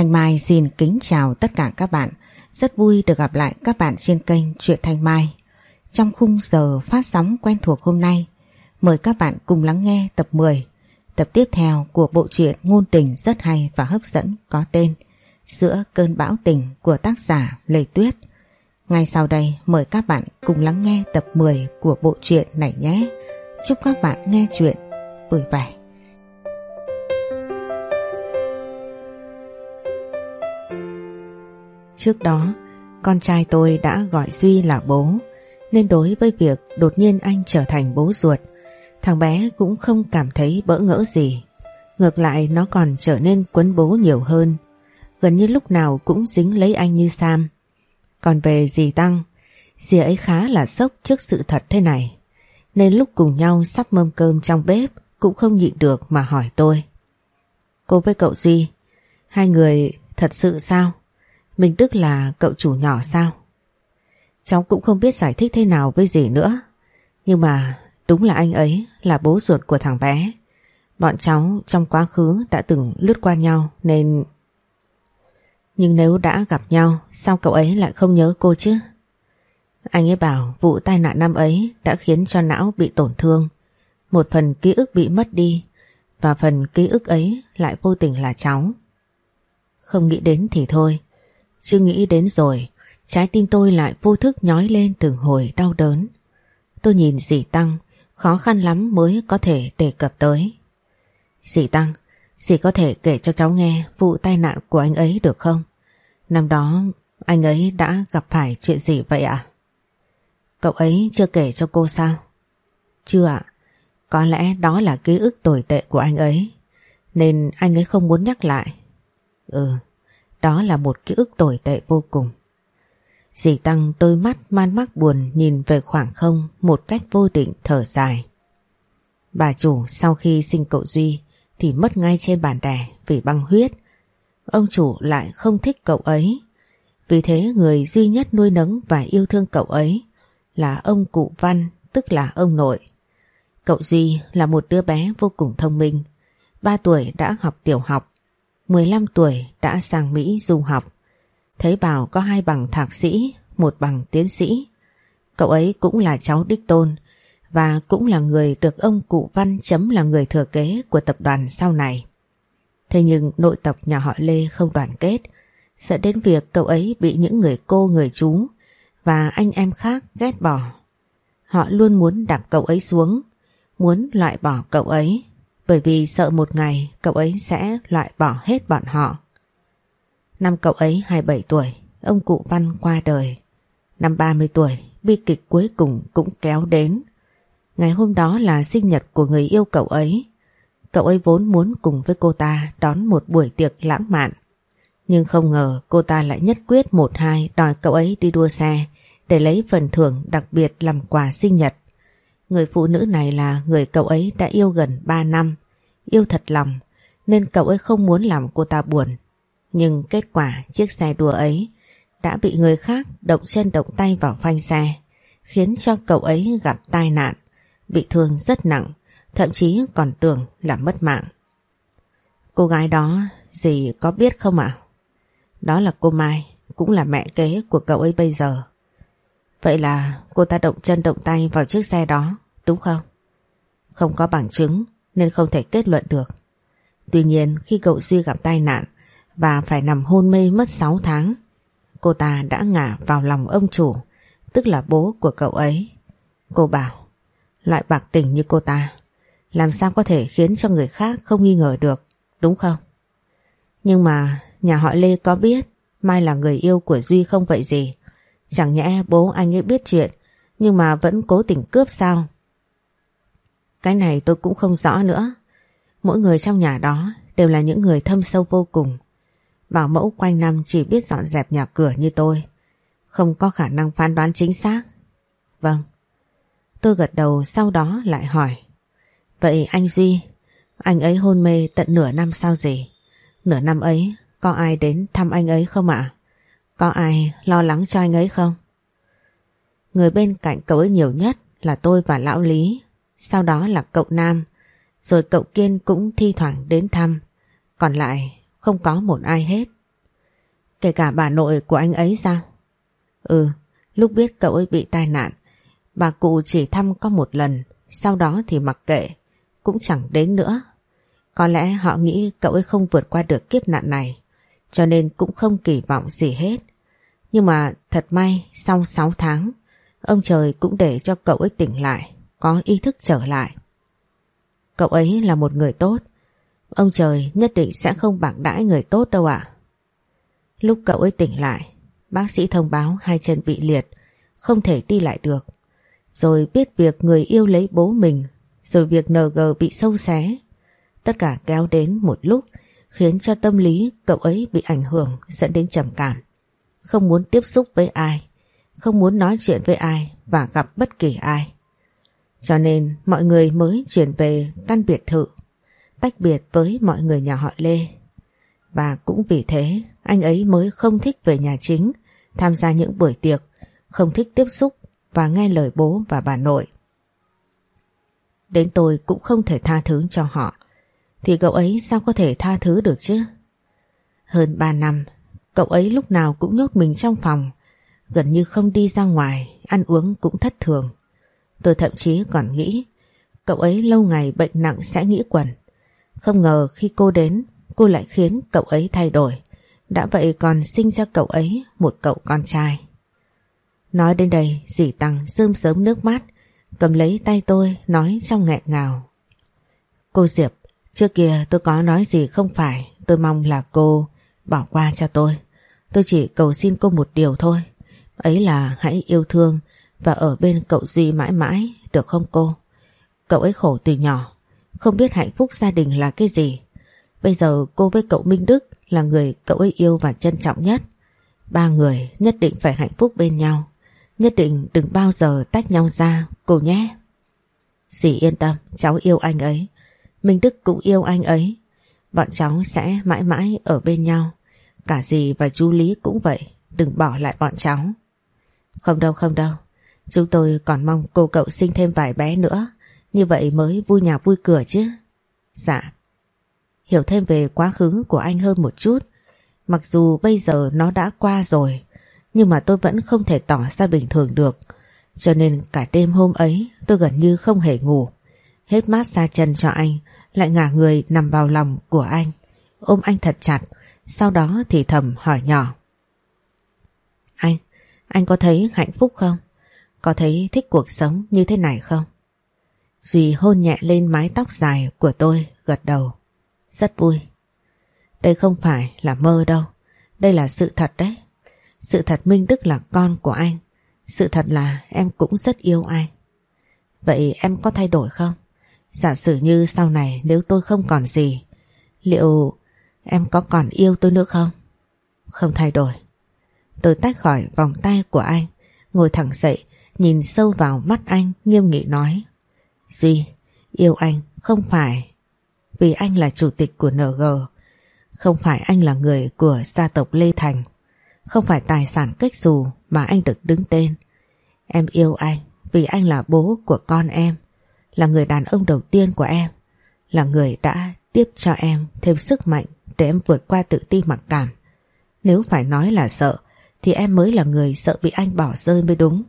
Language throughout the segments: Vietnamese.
Thanh Mai xin kính chào tất cả các bạn. Rất vui được gặp lại các bạn trên kênh Truyện Thanh Mai. Trong khung giờ phát sóng quen thuộc hôm nay, mời các bạn cùng lắng nghe tập 10, tập tiếp theo của bộ truyện ngôn tình rất hay và hấp dẫn có tên Giữa cơn bão tình của tác giả Lê Tuyết. Ngay sau đây mời các bạn cùng lắng nghe tập 10 của bộ truyện này nhé. Chúc các bạn nghe chuyện vui vẻ. Trước đó, con trai tôi đã gọi Duy là bố, nên đối với việc đột nhiên anh trở thành bố ruột, thằng bé cũng không cảm thấy bỡ ngỡ gì. Ngược lại nó còn trở nên quấn bố nhiều hơn, gần như lúc nào cũng dính lấy anh như Sam. Còn về dì Tăng, dì ấy khá là sốc trước sự thật thế này, nên lúc cùng nhau sắp mâm cơm trong bếp cũng không nhịn được mà hỏi tôi. Cô với cậu Duy, hai người thật sự sao? Minh Đức là cậu chủ nhỏ sao? Cháu cũng không biết giải thích thế nào với gì nữa. Nhưng mà đúng là anh ấy là bố ruột của thằng bé. Bọn cháu trong quá khứ đã từng lướt qua nhau nên... Nhưng nếu đã gặp nhau, sao cậu ấy lại không nhớ cô chứ? Anh ấy bảo vụ tai nạn năm ấy đã khiến cho não bị tổn thương. Một phần ký ức bị mất đi và phần ký ức ấy lại vô tình là cháu. Không nghĩ đến thì thôi. Chưa nghĩ đến rồi, trái tim tôi lại vô thức nhói lên từng hồi đau đớn. Tôi nhìn dì Tăng, khó khăn lắm mới có thể đề cập tới. Dì Tăng, dì có thể kể cho cháu nghe vụ tai nạn của anh ấy được không? Năm đó anh ấy đã gặp phải chuyện gì vậy ạ? Cậu ấy chưa kể cho cô sao? Chưa ạ. Có lẽ đó là ký ức tồi tệ của anh ấy. Nên anh ấy không muốn nhắc lại. Ừ, đó là một ký ức tồi tệ vô cùng. Dì Tăng đôi mắt man mắc buồn nhìn về khoảng không một cách vô định thở dài. Bà chủ sau khi sinh cậu Duy thì mất ngay trên bàn đẻ vì băng huyết. Ông chủ lại không thích cậu ấy. Vì thế người duy nhất nuôi nấng và yêu thương cậu ấy là ông cụ Văn, tức là ông nội. Cậu Duy là một đứa bé vô cùng thông minh. 3 tuổi đã học tiểu học 15 tuổi đã sang Mỹ du học. Thấy bảo có hai bằng thạc sĩ, một bằng tiến sĩ. Cậu ấy cũng là cháu đích tôn và cũng là người được ông cụ Văn chấm là người thừa kế của tập đoàn sau này. Thế nhưng nội tộc nhà họ Lê không đoàn kết, sợ đến việc cậu ấy bị những người cô người chú và anh em khác ghét bỏ. Họ luôn muốn đạp cậu ấy xuống, muốn loại bỏ cậu ấy bởi vì sợ một ngày cậu ấy sẽ loại bỏ hết bọn họ. Năm cậu ấy 27 tuổi, ông cụ Văn qua đời. Năm 30 tuổi, bi kịch cuối cùng cũng kéo đến. Ngày hôm đó là sinh nhật của người yêu cậu ấy. Cậu ấy vốn muốn cùng với cô ta đón một buổi tiệc lãng mạn. Nhưng không ngờ cô ta lại nhất quyết một hai đòi cậu ấy đi đua xe để lấy phần thưởng đặc biệt làm quà sinh nhật. Người phụ nữ này là người cậu ấy đã yêu gần 3 năm, yêu thật lòng, nên cậu ấy không muốn làm cô ta buồn. Nhưng kết quả chiếc xe đùa ấy đã bị người khác động chân động tay vào phanh xe, khiến cho cậu ấy gặp tai nạn, bị thương rất nặng, thậm chí còn tưởng là mất mạng. Cô gái đó gì có biết không ạ? Đó là cô Mai, cũng là mẹ kế của cậu ấy bây giờ. Vậy là cô ta động chân động tay vào chiếc xe đó, đúng không? Không có bằng chứng nên không thể kết luận được. Tuy nhiên khi cậu Duy gặp tai nạn và phải nằm hôn mê mất 6 tháng, cô ta đã ngả vào lòng ông chủ, tức là bố của cậu ấy. Cô bảo, loại bạc tình như cô ta, làm sao có thể khiến cho người khác không nghi ngờ được, đúng không? Nhưng mà nhà họ Lê có biết Mai là người yêu của Duy không vậy gì? Chẳng nhẽ bố anh ấy biết chuyện nhưng mà vẫn cố tình cướp sao? Cái này tôi cũng không rõ nữa. Mỗi người trong nhà đó đều là những người thâm sâu vô cùng. Bảo mẫu quanh năm chỉ biết dọn dẹp nhà cửa như tôi. Không có khả năng phán đoán chính xác. Vâng. Tôi gật đầu sau đó lại hỏi. Vậy anh Duy, anh ấy hôn mê tận nửa năm sao gì? Nửa năm ấy có ai đến thăm anh ấy không ạ? Có ai lo lắng cho anh ấy không? Người bên cạnh cậu ấy nhiều nhất là tôi và lão Lý, sau đó là cậu Nam, rồi cậu Kiên cũng thi thoảng đến thăm, còn lại không có một ai hết, Kể cả bà nội của anh ấy sao? Ừ, lúc biết cậu ấy bị tai nạn, bà cụ chỉ thăm có một lần, sau đó thì mặc kệ, cũng chẳng đến nữa. Có lẽ họ nghĩ cậu ấy không vượt qua được kiếp nạn này, cho nên cũng không kỳ vọng gì hết. Nhưng mà thật may sau 6 tháng, ông trời cũng để cho cậu ấy tỉnh lại, có ý thức trở lại. Cậu ấy là một người tốt, ông trời nhất định sẽ không bạc đãi người tốt đâu ạ. Lúc cậu ấy tỉnh lại, bác sĩ thông báo hai chân bị liệt, không thể đi lại được. Rồi biết việc người yêu lấy bố mình, rồi việc NG bị sâu xé. Tất cả kéo đến một lúc khiến cho tâm lý cậu ấy bị ảnh hưởng dẫn đến trầm cảm. Không muốn tiếp xúc với ai, không muốn nói chuyện với ai và gặp bất kỳ ai. Cho nên mọi người mới chuyển về căn biệt thự, tách biệt với mọi người nhà họ Lê. Và cũng vì thế anh ấy mới không thích về nhà chính, tham gia những buổi tiệc, không thích tiếp xúc và nghe lời bố và bà nội. Đến tôi cũng không thể tha thứ cho họ, thì cậu ấy sao có thể tha thứ được chứ? Hơn 3 năm, cậu ấy lúc nào cũng nhốt mình trong phòng, gần như không đi ra ngoài, ăn uống cũng thất thường. Tôi thậm chí còn nghĩ cậu ấy lâu ngày bệnh nặng sẽ nghĩ quẩn. Không ngờ khi cô đến, cô lại khiến cậu ấy thay đổi. Đã vậy còn sinh cho cậu ấy một cậu con trai. Nói đến đây, dì Tăng rơm sớm nước mắt, cầm lấy tay tôi nói trong nghẹn ngào. Cô Diệp, trước kia tôi có nói gì không phải, tôi mong là cô bỏ qua cho tôi. Tôi chỉ cầu xin cô một điều thôi, ấy là hãy yêu thương và ở bên cậu Duy mãi mãi, được không cô? Cậu ấy khổ từ nhỏ, không biết hạnh phúc gia đình là cái gì. Bây giờ cô với cậu Minh Đức là người cậu ấy yêu và trân trọng nhất. Ba người nhất định phải hạnh phúc bên nhau. Nhất định đừng bao giờ tách nhau ra, cô nhé. Dì yên tâm, cháu yêu anh ấy. Minh Đức cũng yêu anh ấy. Bọn cháu sẽ mãi mãi ở bên nhau. Cả dì và chú Lý cũng vậy, đừng bỏ lại bọn cháu. Không đâu không đâu, chúng tôi còn mong cô cậu sinh thêm vài bé nữa, như vậy mới vui nhà vui cửa chứ. Dạ. Hiểu thêm về quá khứ của anh hơn một chút, mặc dù bây giờ nó đã qua rồi, nhưng mà tôi vẫn không thể tỏ ra bình thường được. Cho nên cả đêm hôm ấy tôi gần như không hề ngủ. Hết mát xa chân cho anh, lại ngả người nằm vào lòng của anh, ôm anh thật chặt, sau đó thì thầm hỏi nhỏ. Anh, anh có thấy hạnh phúc không? Có thấy thích cuộc sống như thế này không? Duy hôn nhẹ lên mái tóc dài của tôi gật đầu. Rất vui. Đây không phải là mơ đâu. Đây là sự thật đấy. Sự thật Minh Đức là con của anh. Sự thật là em cũng rất yêu anh. Vậy em có thay đổi không? Giả sử như sau này nếu tôi không còn gì, liệu em có còn yêu tôi nữa không? Không thay đổi. Tôi tách khỏi vòng tay của anh, ngồi thẳng dậy, nhìn sâu vào mắt anh nghiêm nghị nói. Duy, yêu anh không phải vì anh là chủ tịch của NG, không phải anh là người của gia tộc Lê Thành, không phải tài sản cách dù mà anh được đứng tên. Em yêu anh vì anh là bố của con em, là người đàn ông đầu tiên của em, là người đã tiếp cho em thêm sức mạnh để em vượt qua tự ti mặc cảm. Nếu phải nói là sợ, thì em mới là người sợ bị anh bỏ rơi mới đúng.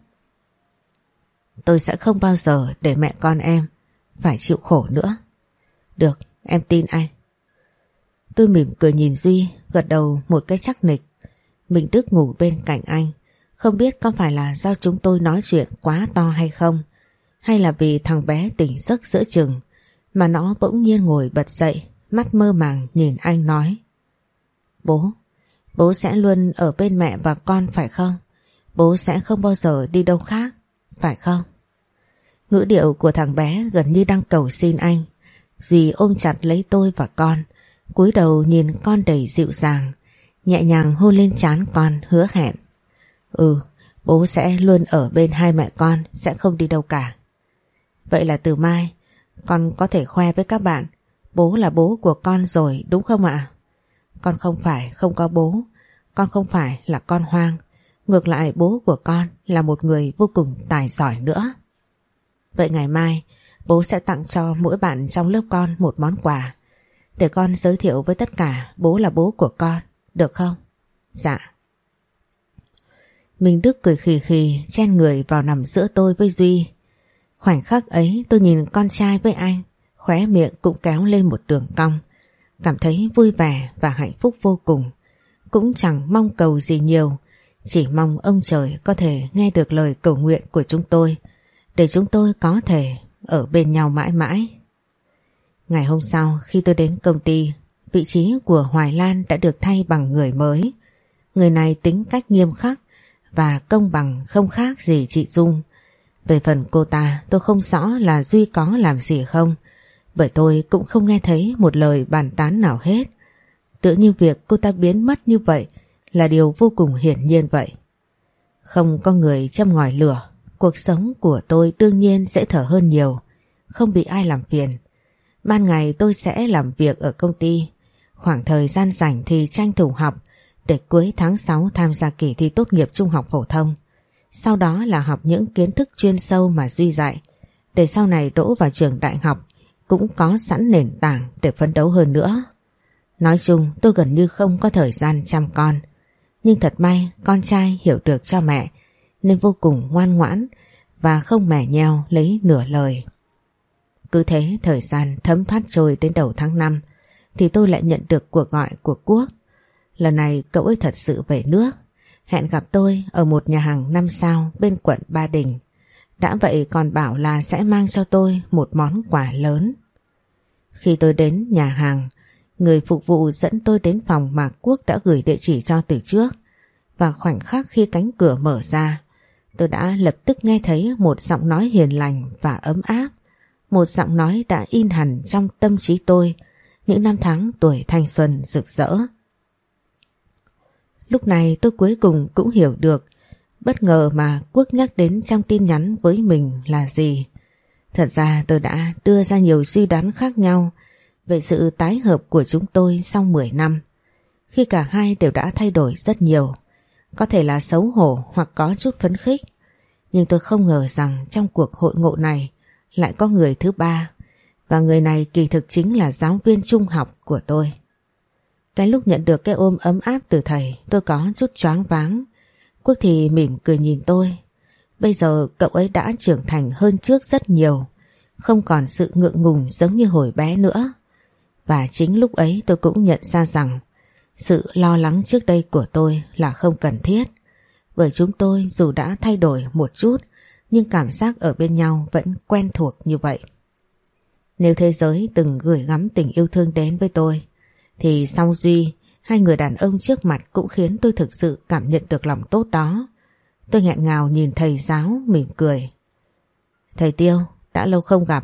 Tôi sẽ không bao giờ để mẹ con em phải chịu khổ nữa. Được, em tin anh. Tôi mỉm cười nhìn Duy, gật đầu một cái chắc nịch. Mình tức ngủ bên cạnh anh, không biết có phải là do chúng tôi nói chuyện quá to hay không, hay là vì thằng bé tỉnh giấc giữa chừng, mà nó bỗng nhiên ngồi bật dậy, mắt mơ màng nhìn anh nói. Bố, Bố sẽ luôn ở bên mẹ và con phải không? Bố sẽ không bao giờ đi đâu khác, phải không? Ngữ điệu của thằng bé gần như đang cầu xin anh. Duy ôm chặt lấy tôi và con, cúi đầu nhìn con đầy dịu dàng, nhẹ nhàng hôn lên trán con hứa hẹn. Ừ, bố sẽ luôn ở bên hai mẹ con, sẽ không đi đâu cả. Vậy là từ mai, con có thể khoe với các bạn, bố là bố của con rồi đúng không ạ? Con không phải không có bố, con không phải là con hoang, ngược lại bố của con là một người vô cùng tài giỏi nữa. Vậy ngày mai, bố sẽ tặng cho mỗi bạn trong lớp con một món quà, để con giới thiệu với tất cả bố là bố của con, được không? Dạ. Minh Đức cười khì khì chen người vào nằm giữa tôi với Duy. Khoảnh khắc ấy tôi nhìn con trai với anh, khóe miệng cũng kéo lên một đường cong. Cảm thấy vui vẻ và hạnh phúc vô cùng. Cũng chẳng mong cầu gì nhiều, chỉ mong ông trời có thể nghe được lời cầu nguyện của chúng tôi để chúng tôi có thể ở bên nhau mãi mãi. Ngày hôm sau khi tôi đến công ty, vị trí của Hoài Lan đã được thay bằng người mới. Người này tính cách nghiêm khắc và công bằng không khác gì chị Dung. Về phần cô ta tôi không rõ là Duy có làm gì không, bởi tôi cũng không nghe thấy một lời bàn tán nào hết. Tự như việc cô ta biến mất như vậy là điều vô cùng hiển nhiên vậy. Không có người châm ngòi lửa, cuộc sống của tôi đương nhiên sẽ thở hơn nhiều, không bị ai làm phiền. Ban ngày tôi sẽ làm việc ở công ty, khoảng thời gian rảnh thì tranh thủ học để cuối tháng 6 tham gia kỳ thi tốt nghiệp trung học phổ thông. Sau đó là học những kiến thức chuyên sâu mà Duy dạy, để sau này đỗ vào trường đại học cũng có sẵn nền tảng để phấn đấu hơn nữa. Nói chung tôi gần như không có thời gian chăm con, nhưng thật may con trai hiểu được cho mẹ nên vô cùng ngoan ngoãn và không mẻ nheo lấy nửa lời. Cứ thế thời gian thấm thoát trôi đến đầu tháng 5 thì tôi lại nhận được cuộc gọi của Quốc. Lần này cậu ấy thật sự về nước, hẹn gặp tôi ở một nhà hàng 5 sao bên quận Ba Đình. Đã vậy còn bảo là sẽ mang cho tôi một món quà lớn. Khi tôi đến nhà hàng, người phục vụ dẫn tôi đến phòng mà Quốc đã gửi địa chỉ cho từ trước. Và khoảnh khắc khi cánh cửa mở ra, tôi đã lập tức nghe thấy một giọng nói hiền lành và ấm áp. Một giọng nói đã in hẳn trong tâm trí tôi những năm tháng tuổi thanh xuân rực rỡ. Lúc này tôi cuối cùng cũng hiểu được bất ngờ mà Quốc nhắc đến trong tin nhắn với mình là gì. Thật ra tôi đã đưa ra nhiều suy đoán khác nhau về sự tái hợp của chúng tôi sau 10 năm. Khi cả hai đều đã thay đổi rất nhiều, có thể là xấu hổ hoặc có chút phấn khích. Nhưng tôi không ngờ rằng trong cuộc hội ngộ này lại có người thứ ba và người này kỳ thực chính là giáo viên trung học của tôi. Cái lúc nhận được cái ôm ấm áp từ thầy tôi có chút choáng váng. Quốc thì mỉm cười nhìn tôi. Bây giờ cậu ấy đã trưởng thành hơn trước rất nhiều. Không còn sự ngượng ngùng giống như hồi bé nữa. Và chính lúc ấy tôi cũng nhận ra rằng, sự lo lắng trước đây của tôi là không cần thiết. Bởi chúng tôi dù đã thay đổi một chút, nhưng cảm giác ở bên nhau vẫn quen thuộc như vậy. Nếu thế giới từng gửi gắm tình yêu thương đến với tôi, thì sau Duy hai người đàn ông trước mặt cũng khiến tôi thực sự cảm nhận được lòng tốt đó. Tôi nghẹn ngào nhìn thầy giáo mỉm cười. Thầy Tiêu, đã lâu không gặp.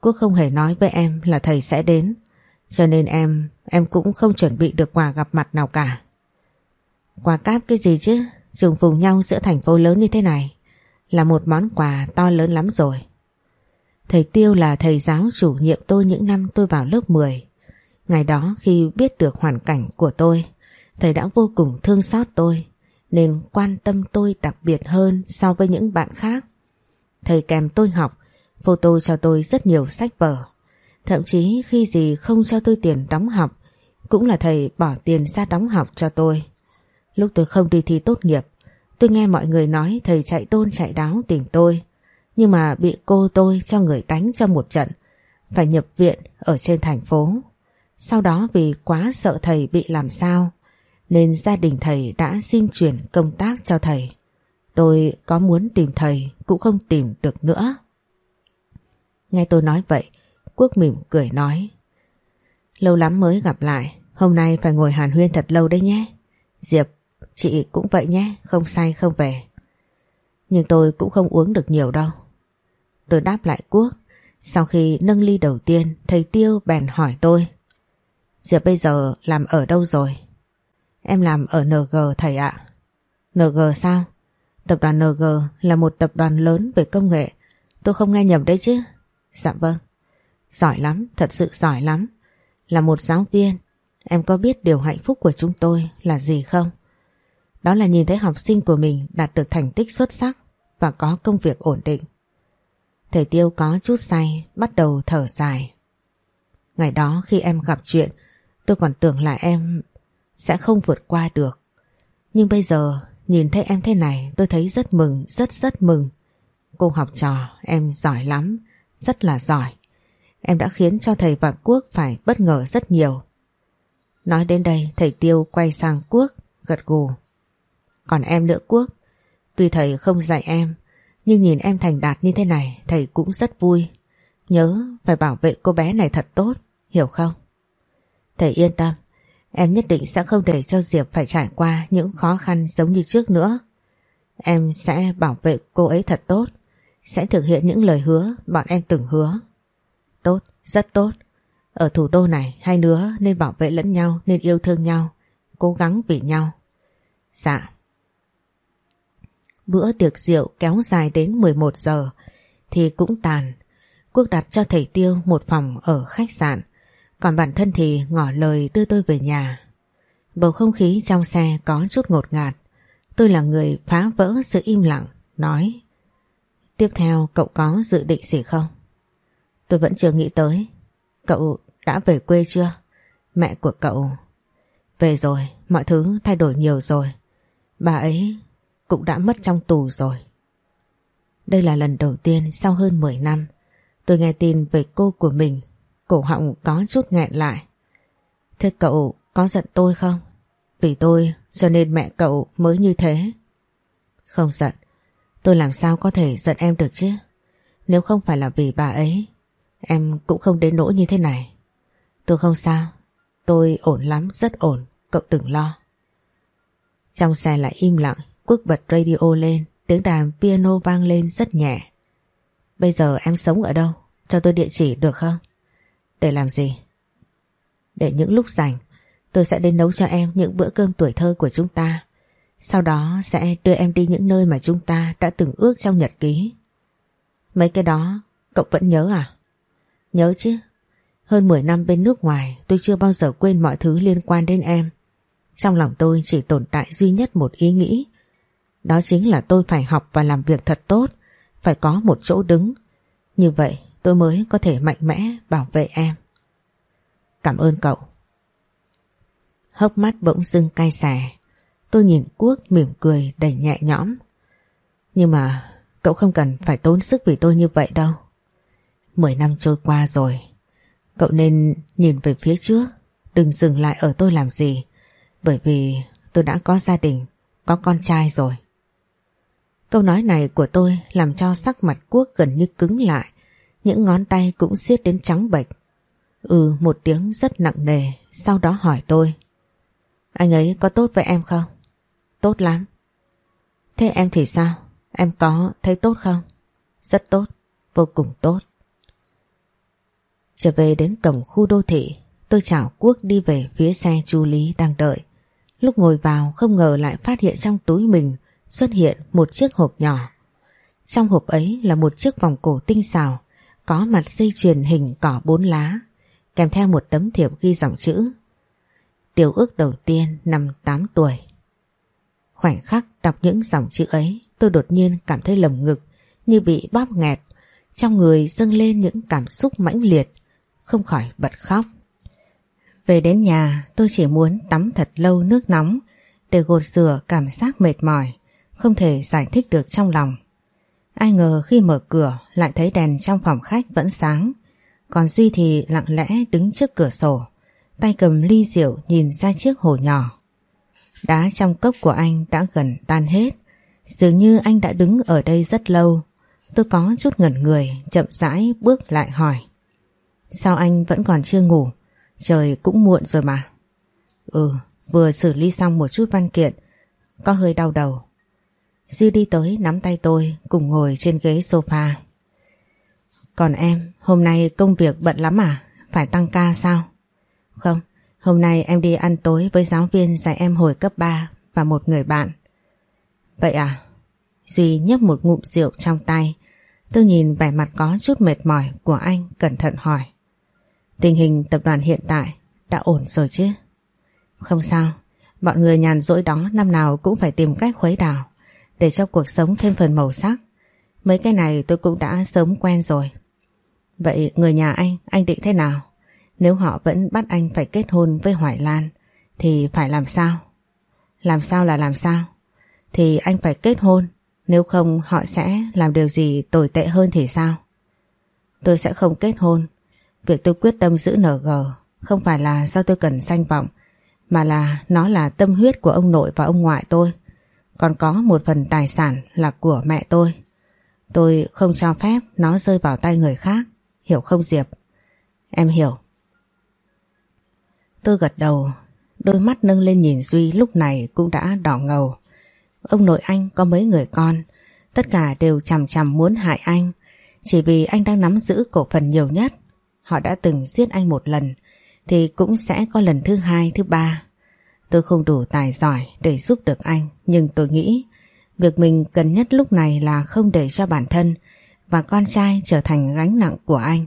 Quốc không hề nói với em là thầy sẽ đến. Cho nên em, em cũng không chuẩn bị được quà gặp mặt nào cả. Quà cáp cái gì chứ? Trùng phùng nhau giữa thành phố lớn như thế này. Là một món quà to lớn lắm rồi. Thầy Tiêu là thầy giáo chủ nhiệm tôi những năm tôi vào lớp 10. Ngày đó khi biết được hoàn cảnh của tôi, thầy đã vô cùng thương xót tôi, nên quan tâm tôi đặc biệt hơn so với những bạn khác. Thầy kèm tôi học, photo cho tôi rất nhiều sách vở. Thậm chí khi gì không cho tôi tiền đóng học, cũng là thầy bỏ tiền ra đóng học cho tôi. Lúc tôi không đi thi tốt nghiệp, tôi nghe mọi người nói thầy chạy đôn chạy đáo tìm tôi. Nhưng mà bị cô tôi cho người đánh cho một trận, phải nhập viện ở trên thành phố. Sau đó vì quá sợ thầy bị làm sao, nên gia đình thầy đã xin chuyển công tác cho thầy. Tôi có muốn tìm thầy cũng không tìm được nữa. Nghe tôi nói vậy, Quốc mỉm cười nói. Lâu lắm mới gặp lại, hôm nay phải ngồi hàn huyên thật lâu đấy nhé. Diệp, chị cũng vậy nhé, không say không về. Nhưng tôi cũng không uống được nhiều đâu. Tôi đáp lại Quốc, sau khi nâng ly đầu tiên, thầy Tiêu bèn hỏi tôi. Diệp bây giờ làm ở đâu rồi? Em làm ở NG thầy ạ. NG sao? Tập đoàn NG là một tập đoàn lớn về công nghệ. Tôi không nghe nhầm đấy chứ? Dạ vâng. Giỏi lắm, thật sự giỏi lắm. Là một giáo viên, em có biết điều hạnh phúc của chúng tôi là gì không? Đó là nhìn thấy học sinh của mình đạt được thành tích xuất sắc và có công việc ổn định. Thầy Tiêu có chút say, bắt đầu thở dài. Ngày đó khi em gặp chuyện, tôi còn tưởng là em sẽ không vượt qua được. Nhưng bây giờ nhìn thấy em thế này tôi thấy rất mừng, rất rất mừng. Cô học trò, em giỏi lắm, rất là giỏi. Em đã khiến cho thầy và Quốc phải bất ngờ rất nhiều. Nói đến đây thầy Tiêu quay sang Quốc, gật gù. Còn em nữa Quốc, tuy thầy không dạy em, nhưng nhìn em thành đạt như thế này thầy cũng rất vui. Nhớ phải bảo vệ cô bé này thật tốt, hiểu không? Thầy yên tâm, em nhất định sẽ không để cho Diệp phải trải qua những khó khăn giống như trước nữa. Em sẽ bảo vệ cô ấy thật tốt, sẽ thực hiện những lời hứa bọn em từng hứa. Tốt, rất tốt. Ở thủ đô này hai đứa nên bảo vệ lẫn nhau, nên yêu thương nhau, cố gắng vì nhau. Dạ. Bữa tiệc rượu kéo dài đến 11 giờ thì cũng tàn. Quốc đặt cho thầy Tiêu một phòng ở khách sạn, còn bản thân thì ngỏ lời đưa tôi về nhà. Bầu không khí trong xe có chút ngột ngạt. Tôi là người phá vỡ sự im lặng, nói Tiếp theo cậu có dự định gì không? Tôi vẫn chưa nghĩ tới. Cậu đã về quê chưa? Mẹ của cậu... Về rồi, mọi thứ thay đổi nhiều rồi. Bà ấy cũng đã mất trong tù rồi. Đây là lần đầu tiên sau hơn 10 năm tôi nghe tin về cô của mình. Cổ họng có chút nghẹn lại. Thế cậu có giận tôi không? Vì tôi cho nên mẹ cậu mới như thế. Không giận. Tôi làm sao có thể giận em được chứ? Nếu không phải là vì bà ấy, em cũng không đến nỗi như thế này. Tôi không sao. Tôi ổn lắm, rất ổn. Cậu đừng lo. Trong xe lại im lặng, Quốc bật radio lên, tiếng đàn piano vang lên rất nhẹ. Bây giờ em sống ở đâu? Cho tôi địa chỉ được không? Để làm gì? Để những lúc rảnh, tôi sẽ đến nấu cho em những bữa cơm tuổi thơ của chúng ta. Sau đó sẽ đưa em đi những nơi mà chúng ta đã từng ước trong nhật ký. Mấy cái đó cậu vẫn nhớ à? Nhớ chứ. Hơn 10 năm bên nước ngoài tôi chưa bao giờ quên mọi thứ liên quan đến em. Trong lòng tôi chỉ tồn tại duy nhất một ý nghĩ. Đó chính là tôi phải học và làm việc thật tốt, phải có một chỗ đứng. Như vậy tôi mới có thể mạnh mẽ bảo vệ em. Cảm ơn cậu. Hốc mắt bỗng dưng cay xè. Tôi nhìn Quốc mỉm cười đầy nhẹ nhõm. Nhưng mà cậu không cần phải tốn sức vì tôi như vậy đâu. Mười năm trôi qua rồi. Cậu nên nhìn về phía trước. Đừng dừng lại ở tôi làm gì. Bởi vì tôi đã có gia đình, có con trai rồi. Câu nói này của tôi làm cho sắc mặt Quốc gần như cứng lại. Những ngón tay cũng siết đến trắng bệch. Ừ một tiếng rất nặng nề, sau đó hỏi tôi. Anh ấy có tốt với em không? Tốt lắm. Thế em thì sao? Em có thấy tốt không? Rất tốt, vô cùng tốt. Trở về đến cổng khu đô thị, tôi chào Quốc đi về phía xe chú Lý đang đợi. Lúc ngồi vào không ngờ lại phát hiện trong túi mình xuất hiện một chiếc hộp nhỏ. Trong hộp ấy là một chiếc vòng cổ tinh xảo, có mặt dây chuyền hình cỏ bốn lá, kèm theo một tấm thiệp ghi dòng chữ. tiểu ước đầu tiên năm 8 tuổi. Khoảnh khắc đọc những dòng chữ ấy tôi đột nhiên cảm thấy lồng ngực như bị bóp nghẹt, trong người dâng lên những cảm xúc mãnh liệt, không khỏi bật khóc. Về đến nhà tôi chỉ muốn tắm thật lâu nước nóng để gột rửa cảm giác mệt mỏi, không thể giải thích được trong lòng. Ai ngờ khi mở cửa lại thấy đèn trong phòng khách vẫn sáng, còn Duy thì lặng lẽ đứng trước cửa sổ, tay cầm ly rượu nhìn ra chiếc hồ nhỏ. Đá trong cốc của anh đã gần tan hết, dường như anh đã đứng ở đây rất lâu. Tôi có chút ngẩn người, chậm rãi bước lại hỏi. Sao anh vẫn còn chưa ngủ? Trời cũng muộn rồi mà. Ừ, vừa xử lý xong một chút văn kiện, có hơi đau đầu. Duy đi tới nắm tay tôi cùng ngồi trên ghế sofa. Còn em, hôm nay công việc bận lắm à? Phải tăng ca sao? Không, hôm nay em đi ăn tối với giáo viên dạy em hồi cấp 3 và một người bạn. Vậy à? Duy nhấp một ngụm rượu trong tay. Tôi nhìn vẻ mặt có chút mệt mỏi của anh cẩn thận hỏi. Tình hình tập đoàn hiện tại đã ổn rồi chứ? Không sao, bọn người nhàn rỗi đó năm nào cũng phải tìm cách khuấy đảo để cho cuộc sống thêm phần màu sắc. Mấy cái này tôi cũng đã sớm quen rồi. Vậy người nhà anh, anh định thế nào? Nếu họ vẫn bắt anh phải kết hôn với Hoài Lan thì phải làm sao? Làm sao là làm sao? Thì anh phải kết hôn, nếu không họ sẽ làm điều gì tồi tệ hơn thì sao? Tôi sẽ không kết hôn. Việc tôi quyết tâm giữ NG không phải là do tôi cần danh vọng, mà là nó là tâm huyết của ông nội và ông ngoại tôi. Còn có một phần tài sản là của mẹ tôi. Tôi không cho phép nó rơi vào tay người khác. Hiểu không Diệp? Em hiểu. Tôi gật đầu, đôi mắt nâng lên nhìn Duy lúc này cũng đã đỏ ngầu. Ông nội anh có mấy người con, tất cả đều chằm chằm muốn hại anh, chỉ vì anh đang nắm giữ cổ phần nhiều nhất. Họ đã từng giết anh một lần, thì cũng sẽ có lần thứ hai, thứ ba. Tôi không đủ tài giỏi để giúp được anh, nhưng tôi nghĩ việc mình cần nhất lúc này là không để cho bản thân và con trai trở thành gánh nặng của anh.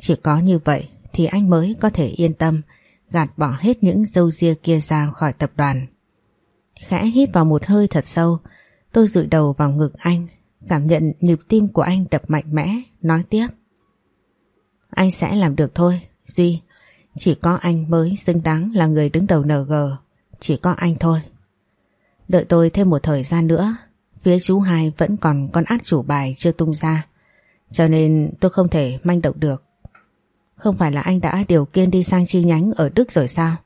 Chỉ có như vậy thì anh mới có thể yên tâm gạt bỏ hết những dâu ria kia ra khỏi tập đoàn. Khẽ hít vào một hơi thật sâu, tôi dụi đầu vào ngực anh, cảm nhận nhịp tim của anh đập mạnh mẽ, nói tiếp. Anh sẽ làm được thôi, Duy, chỉ có anh mới xứng đáng là người đứng đầu NG, chỉ có anh thôi. Đợi tôi thêm một thời gian nữa, phía chú hai vẫn còn con át chủ bài chưa tung ra, cho nên tôi không thể manh động được. Không phải là anh đã điều Kiên đi sang chi nhánh ở Đức rồi sao?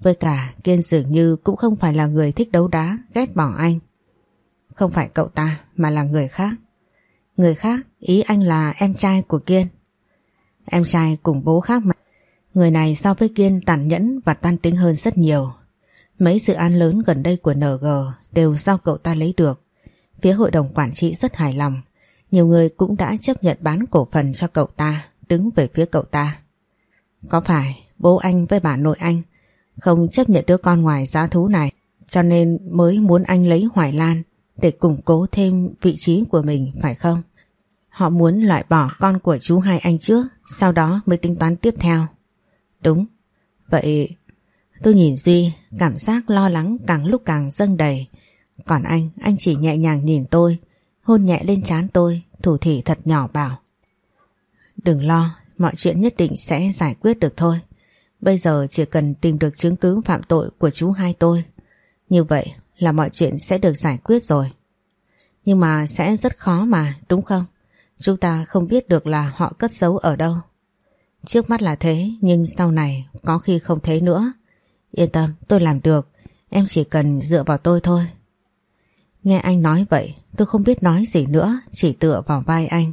Với cả Kiên dường như cũng không phải là người thích đấu đá, ghét bỏ anh. Không phải cậu ta mà là người khác. Người khác, ý anh là em trai của Kiên. Em trai cùng bố khác mà. Người này so với Kiên tàn nhẫn và tan tính hơn rất nhiều. Mấy dự án lớn gần đây của NG đều do cậu ta lấy được. Phía hội đồng quản trị rất hài lòng. Nhiều người cũng đã chấp nhận bán cổ phần cho cậu ta, đứng về phía cậu ta. Có phải bố anh với bà nội anh không chấp nhận đứa con ngoài giá thú này, cho nên mới muốn anh lấy Hoài Lan để củng cố thêm vị trí của mình, phải không? Họ muốn loại bỏ con của chú hai anh trước, sau đó mới tính toán tiếp theo. Đúng. Vậy tôi nhìn Duy cảm giác lo lắng càng lúc càng dâng đầy. Còn anh, anh chỉ nhẹ nhàng nhìn tôi hôn nhẹ lên trán tôi thủ thỉ thật nhỏ bảo Đừng lo, mọi chuyện nhất định sẽ giải quyết được thôi. Bây giờ chỉ cần tìm được chứng cứ phạm tội của chú hai tôi. Như vậy là mọi chuyện sẽ được giải quyết rồi. Nhưng mà sẽ rất khó mà, đúng không? Chúng ta không biết được là họ cất giấu ở đâu. Trước mắt là thế, nhưng sau này có khi không thế nữa. Yên tâm, tôi làm được. Em chỉ cần dựa vào tôi thôi. Nghe anh nói vậy, tôi không biết nói gì nữa, chỉ tựa vào vai anh